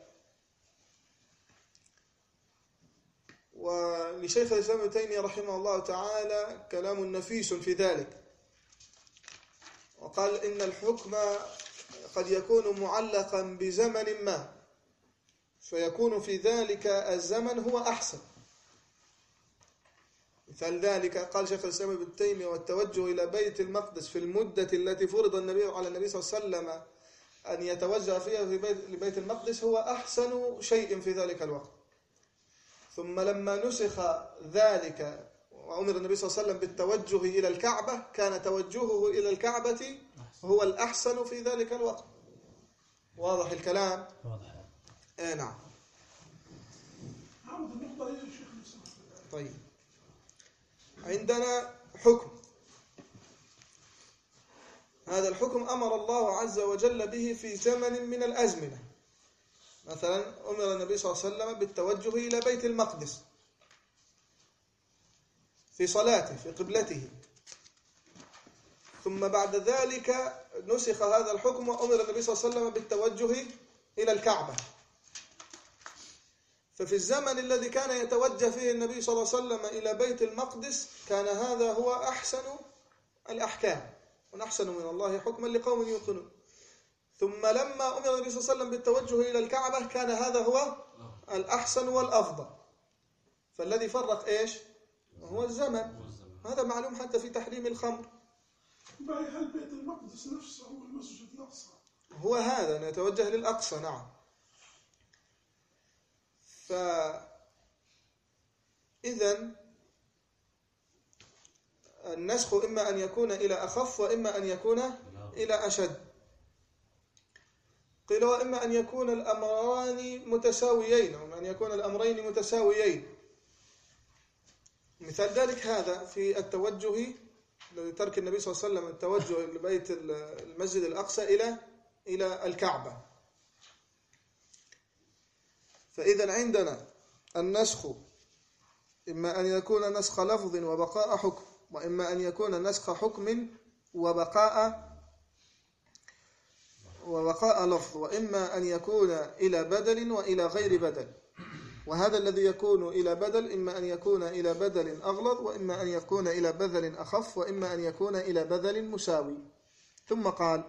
ولشيخ الإسلام ابن تيمية رحمه الله تعالى كلام نفيس في ذلك. وقال إن الحكم قد يكون معلقا بزمن ما فيكون في ذلك الزمن هو أحسن. مثال ذلك قال شيخ الإسلام ابن تيمية والتوجه إلى بيت المقدس في المدة التي فرض النبي على النبي صلى الله عليه وسلم أن يتوجه فيها في بيت لبيت المقدس هو أحسن شيء في ذلك الوقت. ثم لما نسخ ذلك وأمر النبي صلى الله عليه وسلم بالتوجه إلى الكعبة كان توجهه إلى الكعبة هو الأحسن في ذلك الوقت. واضح الكلام؟ واضح. آه نعم. الإسلام طيب. عندنا حكم. هذا الحكم أمر الله عز وجل به في زمن من الأزمنة. مثلا أمر النبي صلى الله عليه وسلم بالتوجه إلى بيت المقدس. في صلاته في قبلته. ثم بعد ذلك نسخ هذا الحكم وأمر النبي صلى الله عليه وسلم بالتوجه إلى الكعبة. ففي الزمن الذي كان يتوجه فيه النبي صلى الله عليه وسلم إلى بيت المقدس كان هذا هو أحسن الأحكام. ونحسن من الله حكما لقوم يوقنون. ثم لما أمر النبي صلى الله عليه وسلم بالتوجه إلى الكعبة كان هذا هو الأحسن والأفضل. فالذي فرق إيش؟ هو الزمن. هذا معلوم حتى في تحريم الخمر. هل بيت المقدس نفسه هو المسجد الأقصى؟ هو هذا نتوجه للأقصى نعم. ف إذا النسخ إما أن يكون إلى أخف وإما أن يكون إلى أشد. قيل وإما أن يكون الأمران متساويين أو أن يكون الأمرين متساويين. مثال ذلك هذا في التوجه لترك النبي صلى الله عليه وسلم التوجه لبيت المسجد الأقصى إلى إلى الكعبة. فإذا عندنا النسخ إما أن يكون نسخ لفظ وبقاء حكم وإما أن يكون نسخ حكم وبقاء وبقاء لفظ وإما أن يكون إلى بدل وإلى غير بدل. وهذا الذي يكون إلى بدل إما أن يكون إلى بدل أغلظ وإما أن يكون إلى بدل أخف وإما أن يكون إلى بدل مساوي. ثم قال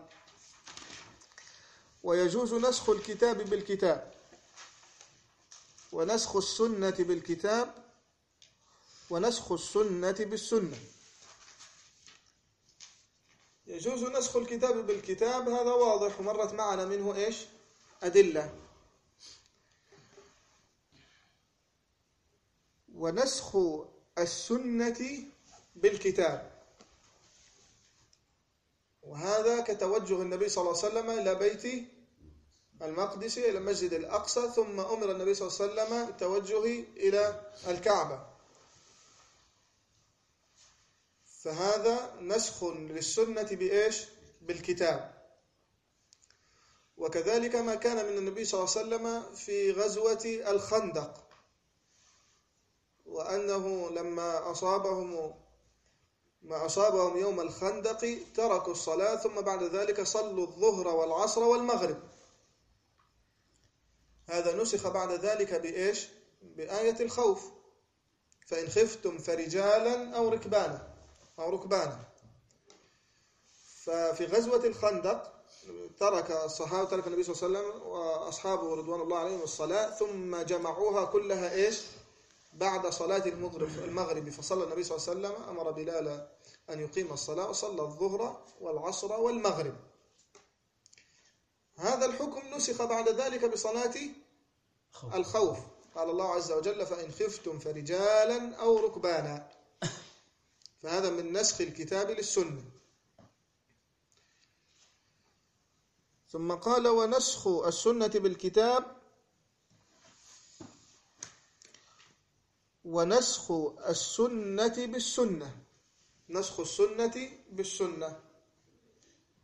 ويجوز نسخ الكتاب بالكتاب. ونسخ السنة بالكتاب. ونسخ السنة بالسنة. يجوز نسخ الكتاب بالكتاب هذا واضح ومرت معنا منه إيش؟ أدلة. ونسخ السنة بالكتاب. وهذا كتوجه النبي صلى الله عليه وسلم إلى بيت المقدس إلى المسجد الأقصى ثم أمر النبي صلى الله عليه وسلم بالتوجه إلى الكعبة. فهذا نسخ للسنة بإيش؟ بالكتاب. وكذلك ما كان من النبي صلى الله عليه وسلم في غزوة الخندق. وأنه لما أصابهم ما أصابهم يوم الخندق تركوا الصلاة ثم بعد ذلك صلوا الظهر والعصر والمغرب. هذا نسخ بعد ذلك بإيش؟ بآية الخوف. فإن خفتم فرجالا أو ركبانا أو ركبانا. ففي غزوة الخندق ترك الصحابة ترك النبي صلى الله عليه وسلم وأصحابه رضوان الله عليهم الصلاة ثم جمعوها كلها إيش؟ بعد صلاة المغرب المغرب فصلى النبي صلى الله عليه وسلم أمر بلال أن يقيم الصلاة وصلى الظهر والعصر والمغرب. هذا الحكم نسخ بعد ذلك بصلاة خوف. الخوف. قال الله عز وجل فإن خفتم فرجالا أو ركبانا. فهذا من نسخ الكتاب للسنة. ثم قال ونسخ السنة بالكتاب ونسخ السنة بالسنة. نسخ السنة بالسنة.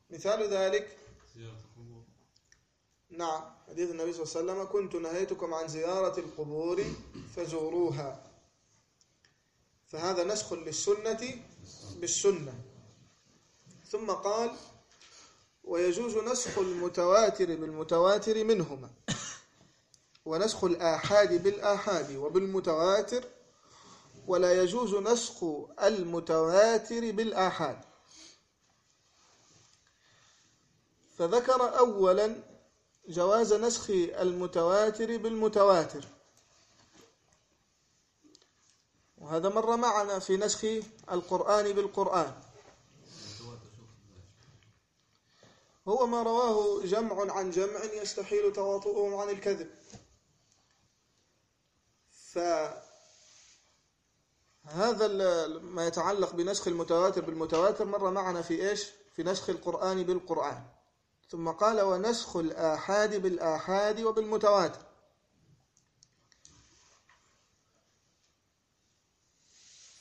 مثال ذلك. نعم. حديث النبي صلى الله عليه وسلم كنت نهيتكم عن زيارة القبور فزوروها. فهذا نسخ للسنة بالسنة. ثم قال ويجوز نسخ المتواتر بالمتواتر منهما ونسخ الآحاد بالآحاد وبالمتواتر ولا يجوز نسخ المتواتر بالآحاد. فذكر أولا جواز نسخ المتواتر بالمتواتر. وهذا مر معنا في نسخ القرآن بالقرآن. هو ما رواه جمع عن جمع يستحيل تواطؤهم عن الكذب. فهذا ال- ما يتعلق بنسخ المتواتر بالمتواتر مر معنا في إيش؟ في نسخ القرآن بالقرآن. ثم قال ونسخ الآحاد بالآحاد وبالمتواتر.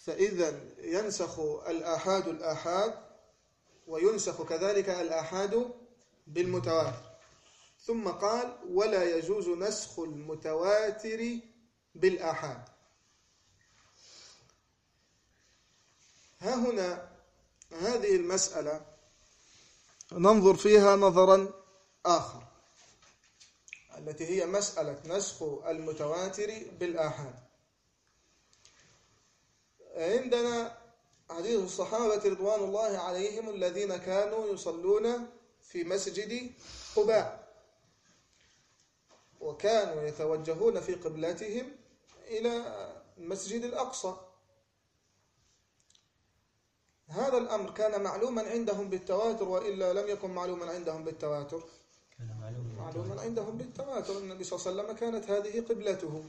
فإذا ينسخ الآحاد الآحاد وينسخ كذلك الآحاد بالمتواتر. ثم قال ولا يجوز نسخ المتواتر بالآحاد. ها هنا هذه المسألة ننظر فيها نظرا آخر التي هي مسألة نسخ المتواتر بالآحاد. عندنا حديث الصحابة رضوان الله عليهم الذين كانوا يصلون في مسجد قباء وكانوا يتوجهون في قبلتهم إلى المسجد الأقصى. هذا الأمر كان معلوما عندهم بالتواتر وإلا لم يكن معلوما عندهم بالتواتر. كان معلوم معلوما عندهم بالتواتر. النبي صلى الله عليه وسلم كانت هذه قبلته.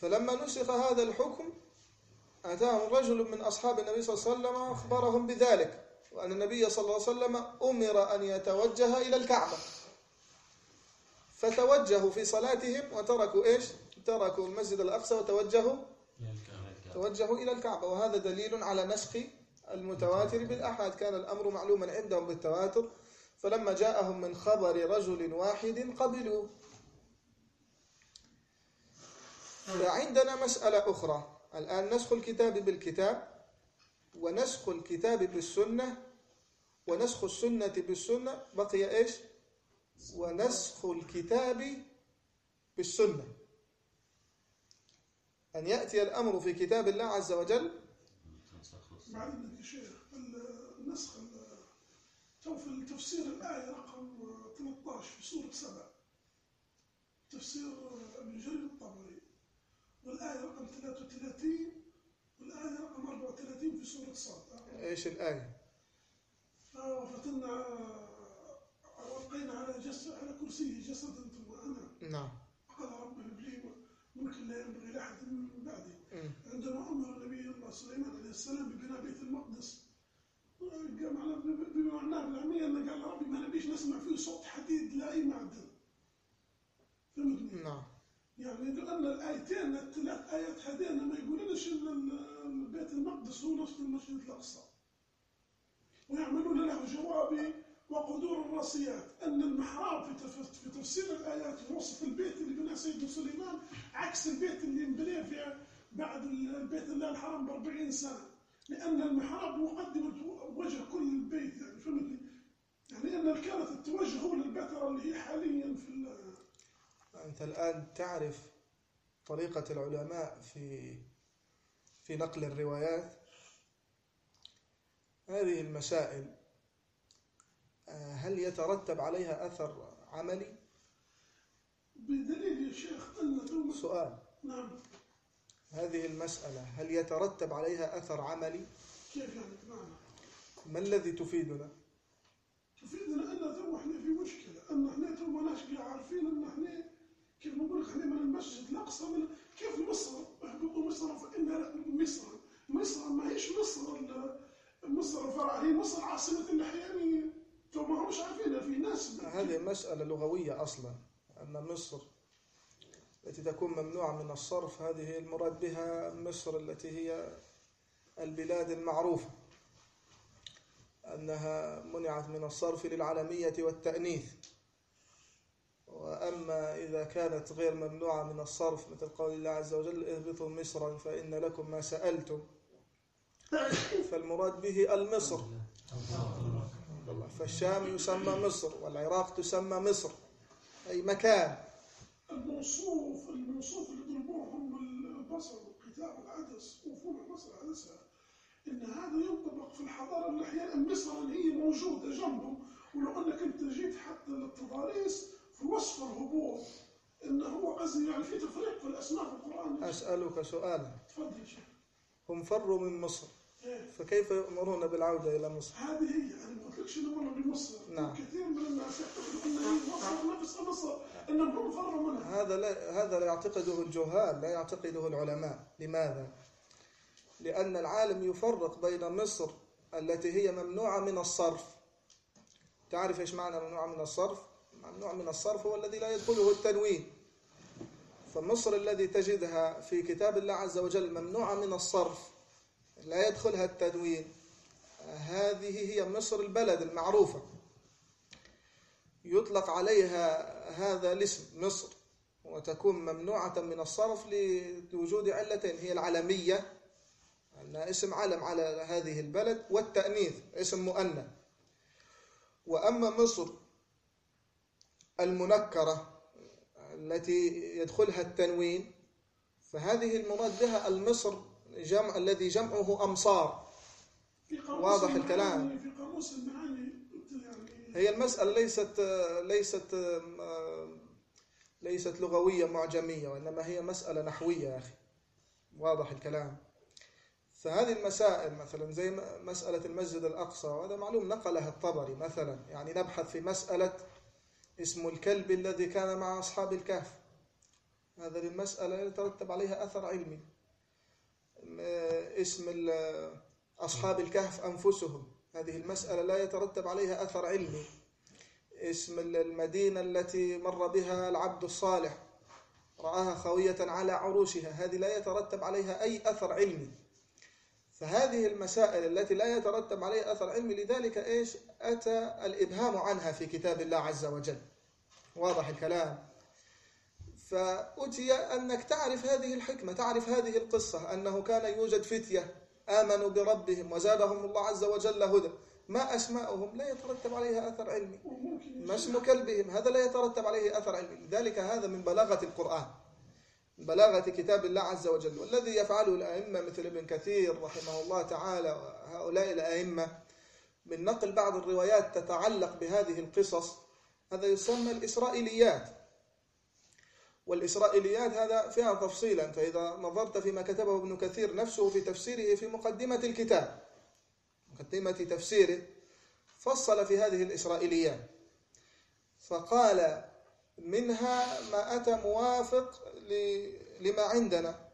فلما نسخ هذا الحكم أتاهم رجل من أصحاب النبي صلى الله عليه وسلم وأخبرهم بذلك وأن النبي صلى الله عليه وسلم أمر أن يتوجه إلى الكعبة. فتوجهوا في صلاتهم وتركوا إيش؟ تركوا المسجد الأقصى وتوجهوا توجهوا إلى الكعبة وهذا دليل على نسخ المتواتر بالأحاد. كان الأمر معلوما عندهم بالتواتر فلما جاءهم من خبر رجل واحد قبلوا. فعندنا مسألة أخرى. الآن نسخ الكتاب بالكتاب ونسخ الكتاب بالسنة ونسخ السنة بالسنة. بقي إيش؟ ونسخ الكتاب بالسنة. أن يأتي الأمر في كتاب الله عز وجل؟ معلم يا شيخ النسخ ال- تو في التفسير الآية رقم 13 في سورة سبع. تفسير ابن جرير الطبري. والآية رقم 33 والآية رقم 34 في سورة صاد. إيش الآية؟ ففتنا والقينا على جسد على كرسيه جسدا ثم أنا. نعم. ملكا لا ينبغي من بعدي مم. عندما أمر نبي الله سليمان عليه السلام ببناء بيت المقدس معناه بالعامية انه قال ربي ما نبيش نسمع فيه صوت حديد لا أي معدن فهمتني؟ نعم يعني لأن الآيتين الثلاث آيات هذين ما يقولونش إن ال- بيت المقدس هو نفس المسجد الأقصى ويعملون له جوابي وقدور الراسيات أن المحراب في تف- في تفسير الآيات ووصف البيت اللي بناه سيدنا سليمان عكس البيت اللي انبنى في بعد ال- البيت الله الحرام ب 40 سنة لأن المحراب مقدمه وجه كل البيت يعني فهمتني؟ يعني أن كانت التوجه هو للبتراء اللي هي حاليا في أنت الآن تعرف طريقة العلماء في في نقل الروايات هذه المسائل هل يترتب عليها أثر عملي؟ بدليل يا شيخ ثم سؤال. نعم. هذه المسألة هل يترتب عليها أثر عملي؟ كيف يعني؟ بمعنى ما الذي تفيدنا؟ تفيدنا أن تو إحنا في مشكلة أن إحنا تو ماناش عارفين إن إحنا كيف نقول لك إحنا من المسجد الأقصى من كيف مصر؟ اهبطوا مصر فان مصر. مصر ما هيش مصر مصر فرع هي مصر عاصمة اللحيانيه ما همش عارفين هذه مسألة لغوية أصلا أن مصر التي تكون ممنوعة من الصرف هذه المراد بها مصر التي هي البلاد المعروفة أنها منعت من الصرف للعلمية والتأنيث. وأما إذا كانت غير ممنوعة من الصرف مثل قول الله عز وجل اهبطوا مصرا فإن لكم ما سألتم. فالمراد به المصر. الله. فالشام يسمى مصر والعراق تسمى مصر. أي مكان. الموصوف الموصوف اللي ضربوهم البصر والقتال والعدس وفوق مصر عدسها. إن هذا ينطبق في الحضارة اللي أحيانا مصر اللي هي موجودة جنبه ولو أنك أنت جيت حتى للتضاريس في وصف الهبوط انه هو قصدي يعني في تفريق في الأسماء في القرآن. أسألك سؤالا. تفضل شيخ. هم فروا من مصر. فكيف يؤمرون بالعودة إلى مصر؟ هذه هي أنا ما قلتلكش انه والله بمصر. نعم. كثير من الناس يعتقدوا ان هي مصر نفس مصر إنهم هم فروا منها. هذا لا هذا لا يعتقده الجهال لا يعتقده العلماء. لماذا؟ لأن العالم يفرق بين مصر التي هي ممنوعة من الصرف. تعرف إيش معنى ممنوعة من الصرف؟ ممنوع من الصرف هو الذي لا يدخله التنوين. فمصر الذي تجدها في كتاب الله عز وجل ممنوعة من الصرف. لا يدخلها التنوين هذه هي مصر البلد المعروفة. يطلق عليها هذا الاسم مصر. وتكون ممنوعة من الصرف لوجود علتين هي العلمية أنها اسم علم على هذه البلد والتأنيث اسم مؤنث. وأما مصر المنكرة التي يدخلها التنوين فهذه المراد بها المصر جمع الذي جمعه أمصار. واضح الكلام. يعني. هي المسألة ليست ليست ليست لغوية معجمية وإنما هي مسألة نحوية يا أخي. واضح الكلام. فهذه المسائل مثلا زي مسألة المسجد الأقصى وهذا معلوم نقلها الطبري مثلا. يعني نبحث في مسألة اسم الكلب الذي كان مع أصحاب الكهف. هذه المسألة يترتب عليها أثر علمي. اسم ال- أصحاب الكهف أنفسهم. هذه المسألة لا يترتب عليها أثر علمي. اسم المدينة التي مر بها العبد الصالح. رآها خاوية على عروشها. هذه لا يترتب عليها أي أثر علمي. فهذه المسائل التي لا يترتب عليها أثر علمي لذلك إيش؟ أتى الإبهام عنها في كتاب الله عز وجل. واضح الكلام. فأتي أنك تعرف هذه الحكمة تعرف هذه القصة أنه كان يوجد فتية آمنوا بربهم وزادهم الله عز وجل هدى. ما أسماؤهم؟ لا يترتب عليها أثر علمي. ما اسم كلبهم؟ هذا لا يترتب عليه أثر علمي. لذلك هذا من بلاغة القرآن بلاغة كتاب الله عز وجل. والذي يفعله الأئمة مثل ابن كثير رحمه الله تعالى وهؤلاء الأئمة من نقل بعض الروايات تتعلق بهذه القصص هذا يسمى الإسرائيليات. والإسرائيليات هذا فيها تفصيل أنت إذا نظرت فيما كتبه ابن كثير نفسه في تفسيره في مقدمة الكتاب مقدمة تفسيره فصل في هذه الإسرائيليات فقال منها ما أتى موافق لما عندنا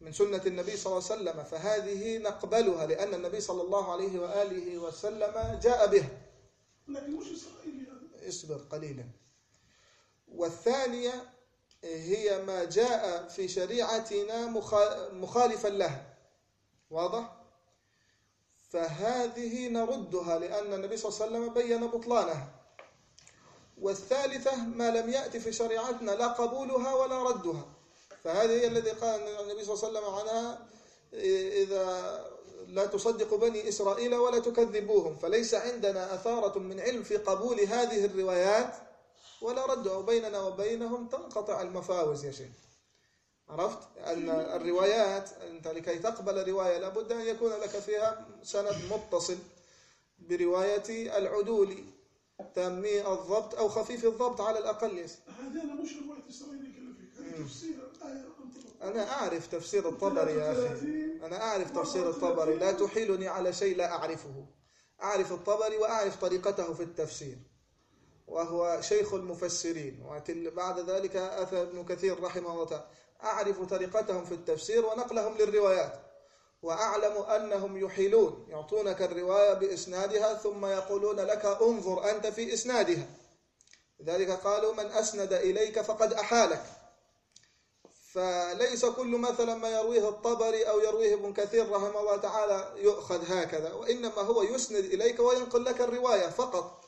من سنة النبي صلى الله عليه وسلم فهذه نقبلها لأن النبي صلى الله عليه وآله وسلم جاء بها. لكن مش إسرائيلي؟ هذا اصبر قليلا. والثانية هي ما جاء في شريعتنا مخا- مخالفا لها. واضح؟ فهذه نردها لأن النبي صلى الله عليه وسلم بين بطلانها والثالثة ما لم يأتي في شريعتنا لا قبولها ولا ردها. فهذه هي الذي قال النبي صلى الله عليه وسلم عنها إذا لا تصدق بني إسرائيل ولا تكذبوهم. فليس عندنا أثارة من علم في قبول هذه الروايات. ولا ردها وبيننا وبينهم تنقطع المفاوز يا شيخ. عرفت؟ أن الروايات أنت لكي تقبل رواية لابد أن يكون لك فيها سند متصل برواية العدول تامي الضبط أو خفيف الضبط على الأقل. يا سيدي. أنا مش 13 أنا أعرف تفسير الطبري يا أخي. 33 أنا أعرف تفسير الطبري. لا تحيلني على شيء لا أعرفه. أعرف الطبري وأعرف طريقته في التفسير. وهو شيخ المفسرين بعد ذلك أتى ابن كثير رحمه الله تعالى. أعرف طريقتهم في التفسير ونقلهم للروايات. وأعلم أنهم يحيلون يعطونك الرواية بإسنادها ثم يقولون لك انظر أنت في إسنادها. لذلك قالوا من أسند إليك فقد أحالك. فليس كل مثلا ما يرويه الطبري أو يرويه ابن كثير رحمه الله تعالى يؤخذ هكذا وإنما هو يسند إليك وينقل لك الرواية فقط.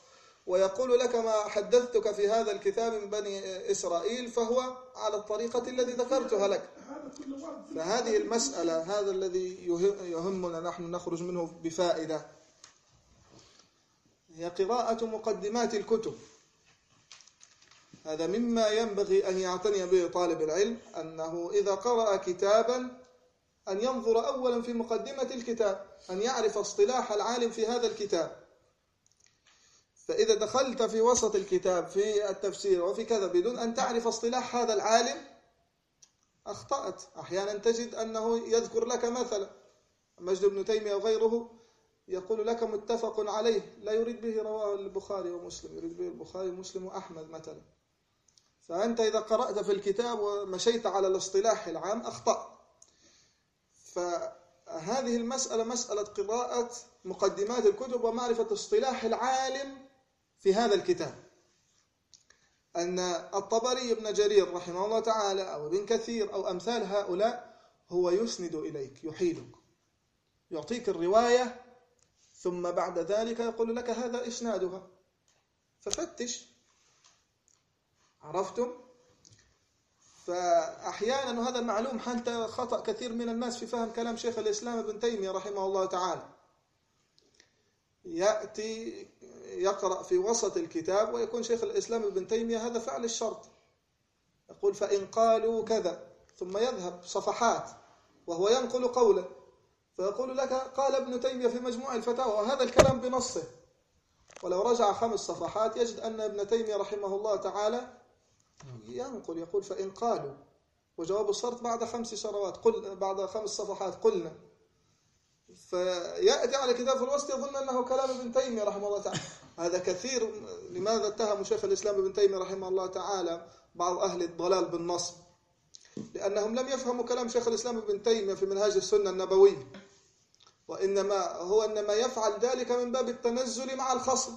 ويقول لك ما حدثتك في هذا الكتاب من بني إسرائيل فهو على الطريقة التي ذكرتها لك. فهذه المسألة هذا الذي يهم- يهمنا نحن نخرج منه بفائدة. هي قراءة مقدمات الكتب. هذا مما ينبغي أن يعتني به طالب العلم أنه إذا قرأ كتابا أن ينظر أولا في مقدمة الكتاب أن يعرف اصطلاح العالم في هذا الكتاب. فإذا دخلت في وسط الكتاب في التفسير وفي كذا بدون أن تعرف اصطلاح هذا العالم أخطأت. أحيانا تجد أنه يذكر لك مثلا مجد بن تيمية وغيره يقول لك متفق عليه لا يريد به رواه البخاري ومسلم يريد به البخاري ومسلم وأحمد مثلا. فأنت إذا قرأت في الكتاب ومشيت على الاصطلاح العام أخطأ. فهذه المسألة مسألة قراءة مقدمات الكتب ومعرفة اصطلاح العالم في هذا الكتاب. أن الطبري ابن جرير رحمه الله تعالى أو ابن كثير أو أمثال هؤلاء هو يسند إليك يحيلك يعطيك الرواية ثم بعد ذلك يقول لك هذا إسنادها. ففتش. عرفتم؟ فأحيانا وهذا معلوم حتى خطأ كثير من الناس في فهم كلام شيخ الإسلام ابن تيمية رحمه الله تعالى. يأتي يقرأ في وسط الكتاب ويكون شيخ الإسلام ابن تيمية هذا فعل الشرط. يقول فإن قالوا كذا ثم يذهب صفحات وهو ينقل قولا فيقول لك قال ابن تيمية في مجموع الفتاوى وهذا الكلام بنصه. ولو رجع خمس صفحات يجد أن ابن تيمية رحمه الله تعالى ينقل يقول فإن قالوا. وجواب الشرط بعد خمس شروات قل بعد خمس صفحات قلنا. فيأتي على كتاب في الوسط يظن أنه كلام ابن تيمية رحمه الله تعالى. هذا كثير. لماذا اتهم شيخ الإسلام ابن تيمية رحمه الله تعالى بعض أهل الضلال بالنصب لأنهم لم يفهموا كلام شيخ الإسلام ابن تيمية في منهاج السنة النبوية وإنما هو إنما يفعل ذلك من باب التنزل مع الخصم.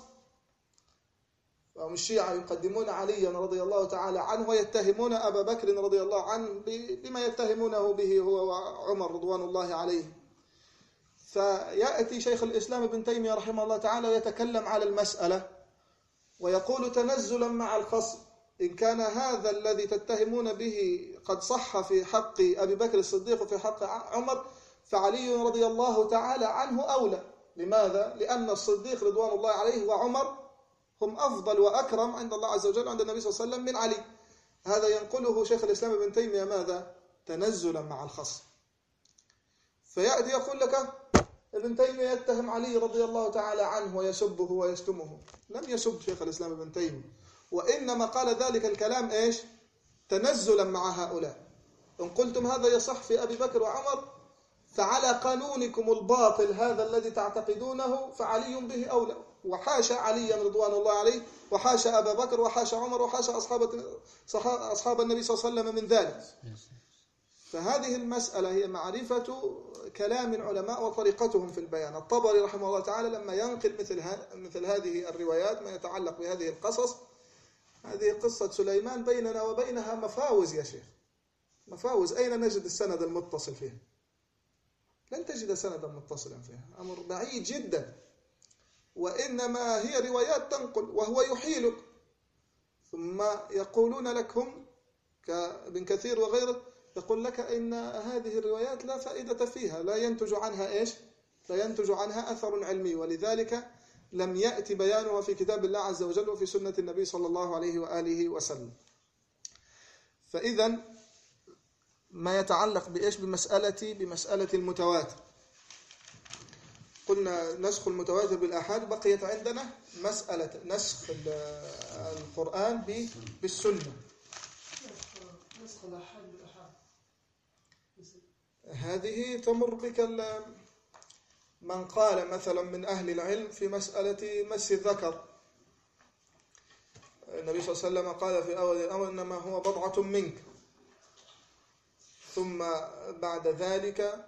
وهم الشيعة يقدمون عليا رضي الله تعالى عنه ويتهمون أبا بكر رضي الله عنه بما يتهمونه به هو وعمر رضوان الله عليه. فيأتي شيخ الإسلام ابن تيمية رحمه الله تعالى ويتكلم على المسألة ويقول تنزلا مع الخصم إن كان هذا الذي تتهمون به قد صح في حق أبي بكر الصديق وفي حق عمر فعلي رضي الله تعالى عنه أولى لماذا؟ لأن الصديق رضوان الله عليه وعمر هم أفضل وأكرم عند الله عز وجل عند النبي صلى الله عليه وسلم من علي هذا ينقله شيخ الإسلام ابن تيمية ماذا؟ تنزلا مع الخصم فيأتي يقول لك ابن تيمية يتهم علي رضي الله تعالى عنه ويسبه ويشتمه. لم يسب شيخ الإسلام ابن تيمية. وإنما قال ذلك الكلام إيش؟ تنزلا مع هؤلاء. إن قلتم هذا يصح في أبي بكر وعمر فعلى قانونكم الباطل هذا الذي تعتقدونه فعلي به أولى. وحاشا عليا رضوان الله عليه وحاشا أبا بكر وحاشا عمر وحاشا أصحاب أصحاب النبي صلى الله عليه وسلم من ذلك. فهذه المسألة هي معرفة كلام العلماء وطريقتهم في البيان. الطبري رحمه الله تعالى لما ينقل مثل, مثل هذه الروايات ما يتعلق بهذه القصص هذه قصة سليمان بيننا وبينها مفاوز يا شيخ. مفاوز. أين نجد السند المتصل فيها؟ لن تجد سندا متصلا فيها. أمر بعيد جدا. وإنما هي روايات تنقل وهو يحيلك. ثم يقولون لكم كابن كثير وغيره يقول لك إن هذه الروايات لا فائدة فيها لا ينتج عنها إيش؟ لا ينتج عنها أثر علمي ولذلك لم يأتي بيانها في كتاب الله عز وجل وفي سنة النبي صلى الله عليه وآله وسلم. فإذا ما يتعلق بإيش؟ بمسألة بمسألة المتواتر. قلنا نسخ المتواتر بالآحاد بقيت عندنا مسألة نسخ القرآن بالسنة. هذه تمر بك من قال مثلا من أهل العلم في مسألة مس الذكر. النبي صلى الله عليه وسلم قال في أول الأمر إنما هو بضعة منك. ثم بعد ذلك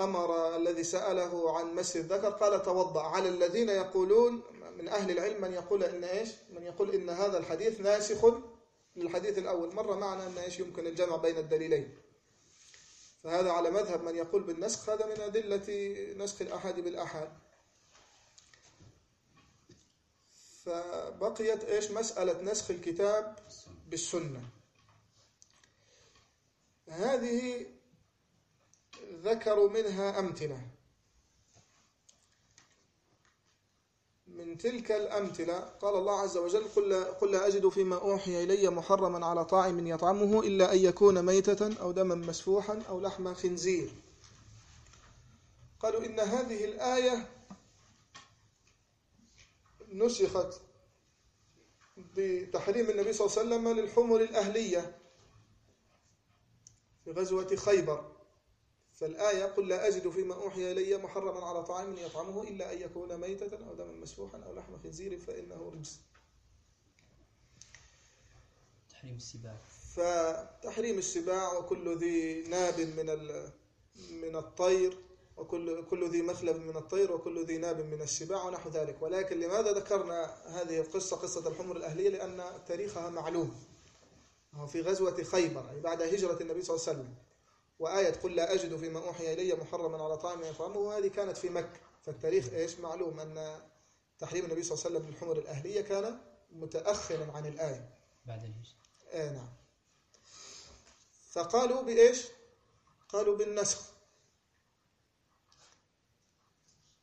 أمر الذي سأله عن مس الذكر قال توضأ. على الذين يقولون من أهل العلم من يقول إن إيش؟ من يقول إن هذا الحديث ناسخ للحديث الأول. مر معنا أن إيش يمكن الجمع بين الدليلين. فهذا على مذهب من يقول بالنسخ هذا من أدلة نسخ الأحاد بالأحاد. فبقيت إيش؟ مسألة نسخ الكتاب بالسنة. هذه ذكروا منها أمثلة. من تلك الأمثلة قال الله عز وجل قل, قل لا أجد فيما أوحي إلي محرما على طاعم يطعمه إلا أن يكون ميتة أو دما مسفوحا أو لحم خنزير. قالوا إن هذه الآية نسخت بتحريم النبي صلى الله عليه وسلم للحمر الأهلية في غزوة خيبر. فالآية قل لا أجد فيما أوحي إلي محرما على طعام يطعمه إلا أن يكون ميتة أو دما مسفوحا أو لحم خنزير فإنه رجس. تحريم السباع. فتحريم السباع وكل ذي ناب من من الطير وكل كل ذي مخلب من الطير وكل ذي ناب من السباع ونحو ذلك. ولكن لماذا ذكرنا هذه القصة قصة الحمر الأهلية؟ لأن تاريخها معلوم. هو في غزوة خيبر أي بعد هجرة النبي صلى الله عليه وسلم. وآية قل لا أجد فيما أوحي إلي محرما على طعام يطعمه. هذه كانت في مكة. فالتاريخ إيش؟ معلوم أن تحريم النبي صلى الله عليه وسلم للحمر الأهلية كان متأخرا عن الآية. بعد الهجرة. آه نعم. فقالوا بإيش؟ قالوا بالنسخ.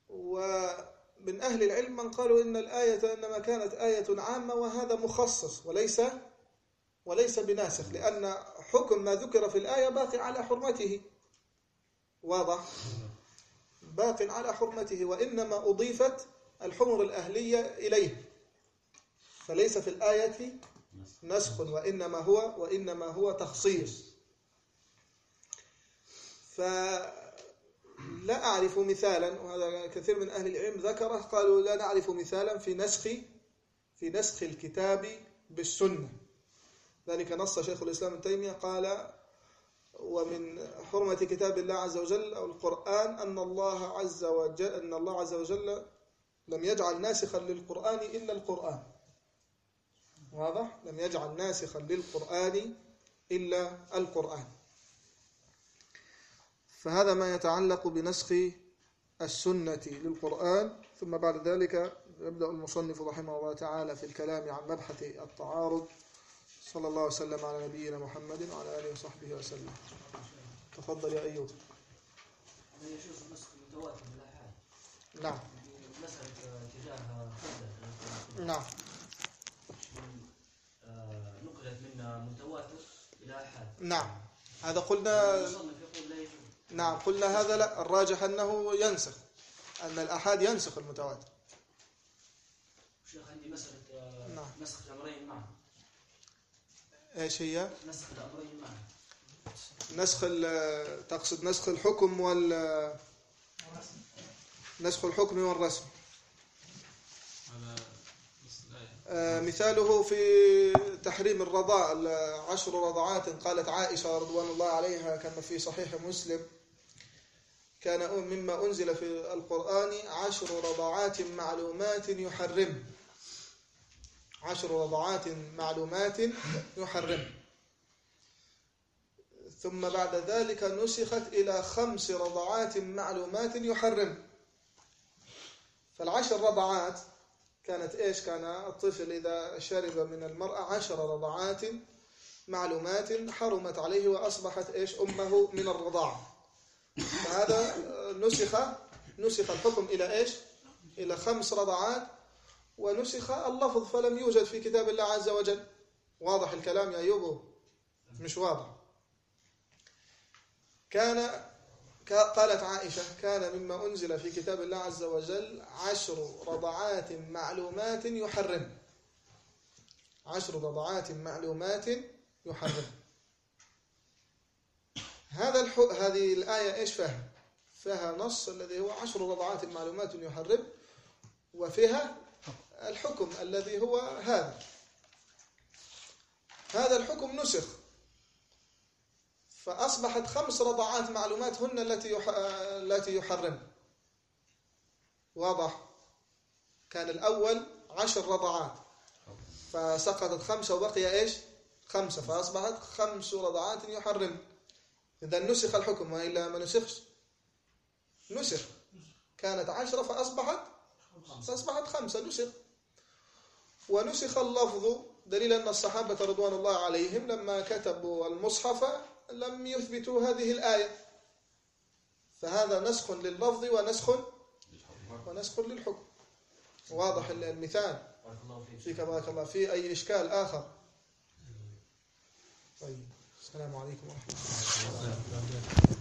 ومن أهل العلم من قالوا إن الآية إنما كانت آية عامة وهذا مخصص وليس وليس بناسخ لأن حكم ما ذكر في الآية باق على حرمته. واضح؟ باق على حرمته وإنما أضيفت الحمر الأهلية إليه. فليس في الآية نسخ وإنما هو وإنما هو تخصيص. فلا أعرف مثالا وهذا كثير من أهل العلم ذكره قالوا لا نعرف مثالا في نسخ في نسخ الكتاب بالسنة. ذلك نص شيخ الإسلام ابن تيمية قال ومن حرمة كتاب الله عز وجل أو القرآن أن الله عز وجل أن الله عز وجل لم يجعل ناسخا للقرآن إلا القرآن. واضح؟ لم يجعل ناسخا للقرآن إلا القرآن. فهذا ما يتعلق بنسخ السنة للقرآن. ثم بعد ذلك يبدأ المصنف رحمه الله تعالى في الكلام عن مبحث التعارض صلى الله وسلم على نبينا محمد وعلى آله وصحبه وسلم. تفضل يا أيوب. نعم. نعم. آه، نقلت من متواتر إلى آحاد نعم. هذا قلنا نعم. قلنا هذا لا. الراجح أنه ينسخ. أن الأحاد ينسخ المتواتر. شيخ عندي مسألة آه، نعم. نسخ الأمرين. معا إيش هي؟ نسخ نسخ ال- تقصد نسخ الحكم وال نسخ الحكم والرسم. آه، مثاله في تحريم الرضاع عشر رضعات قالت عائشة رضوان الله عليها كما في صحيح مسلم. كان مما أنزل في القرآن عشر رضعات معلومات يحرم. عشر رضعات معلومات يحرم. ثم بعد ذلك نسخت إلى خمس رضعات معلومات يحرم. فالعشر رضعات كانت إيش؟ كان الطفل إذا شرب من المرأة عشر رضعات معلومات حرمت عليه وأصبحت إيش؟ أمه من الرضاعة فهذا نسخ نسخ الحكم إلى إيش؟ إلى خمس رضعات ونسخ اللفظ فلم يوجد في كتاب الله عز وجل. واضح الكلام يا أيوب؟ مش واضح. كان كا- قالت عائشة كان مما أنزل في كتاب الله عز وجل عشر رضعات معلومات يحرم. عشر رضعات معلومات يحرم. هذا الح... هذه الآية إيش فيها؟ فيها نص الذي هو عشر رضعات معلومات يحرم وفيها الحكم الذي هو هذا. هذا الحكم نسخ. فأصبحت خمس رضعات معلومات هن التي. التي يحرم. واضح؟ كان الأول عشر رضعات. فسقطت خمسة وبقي إيش؟ خمسة. فأصبحت خمس رضعات يحرم. إذا نسخ الحكم وإلا ما نسخش. نسخ. كانت عشرة فأصبحت فأصبحت خمسة. نسخ. ونسخ اللفظ دليل أن الصحابة رضوان الله عليهم لما كتبوا المصحف لم يثبتوا هذه الآية. فهذا نسخ لللفظ ونسخ ونسخ للحكم. واضح المثال فيك بارك الله في أي إشكال آخر؟ طيب. السلام عليكم ورحمة الله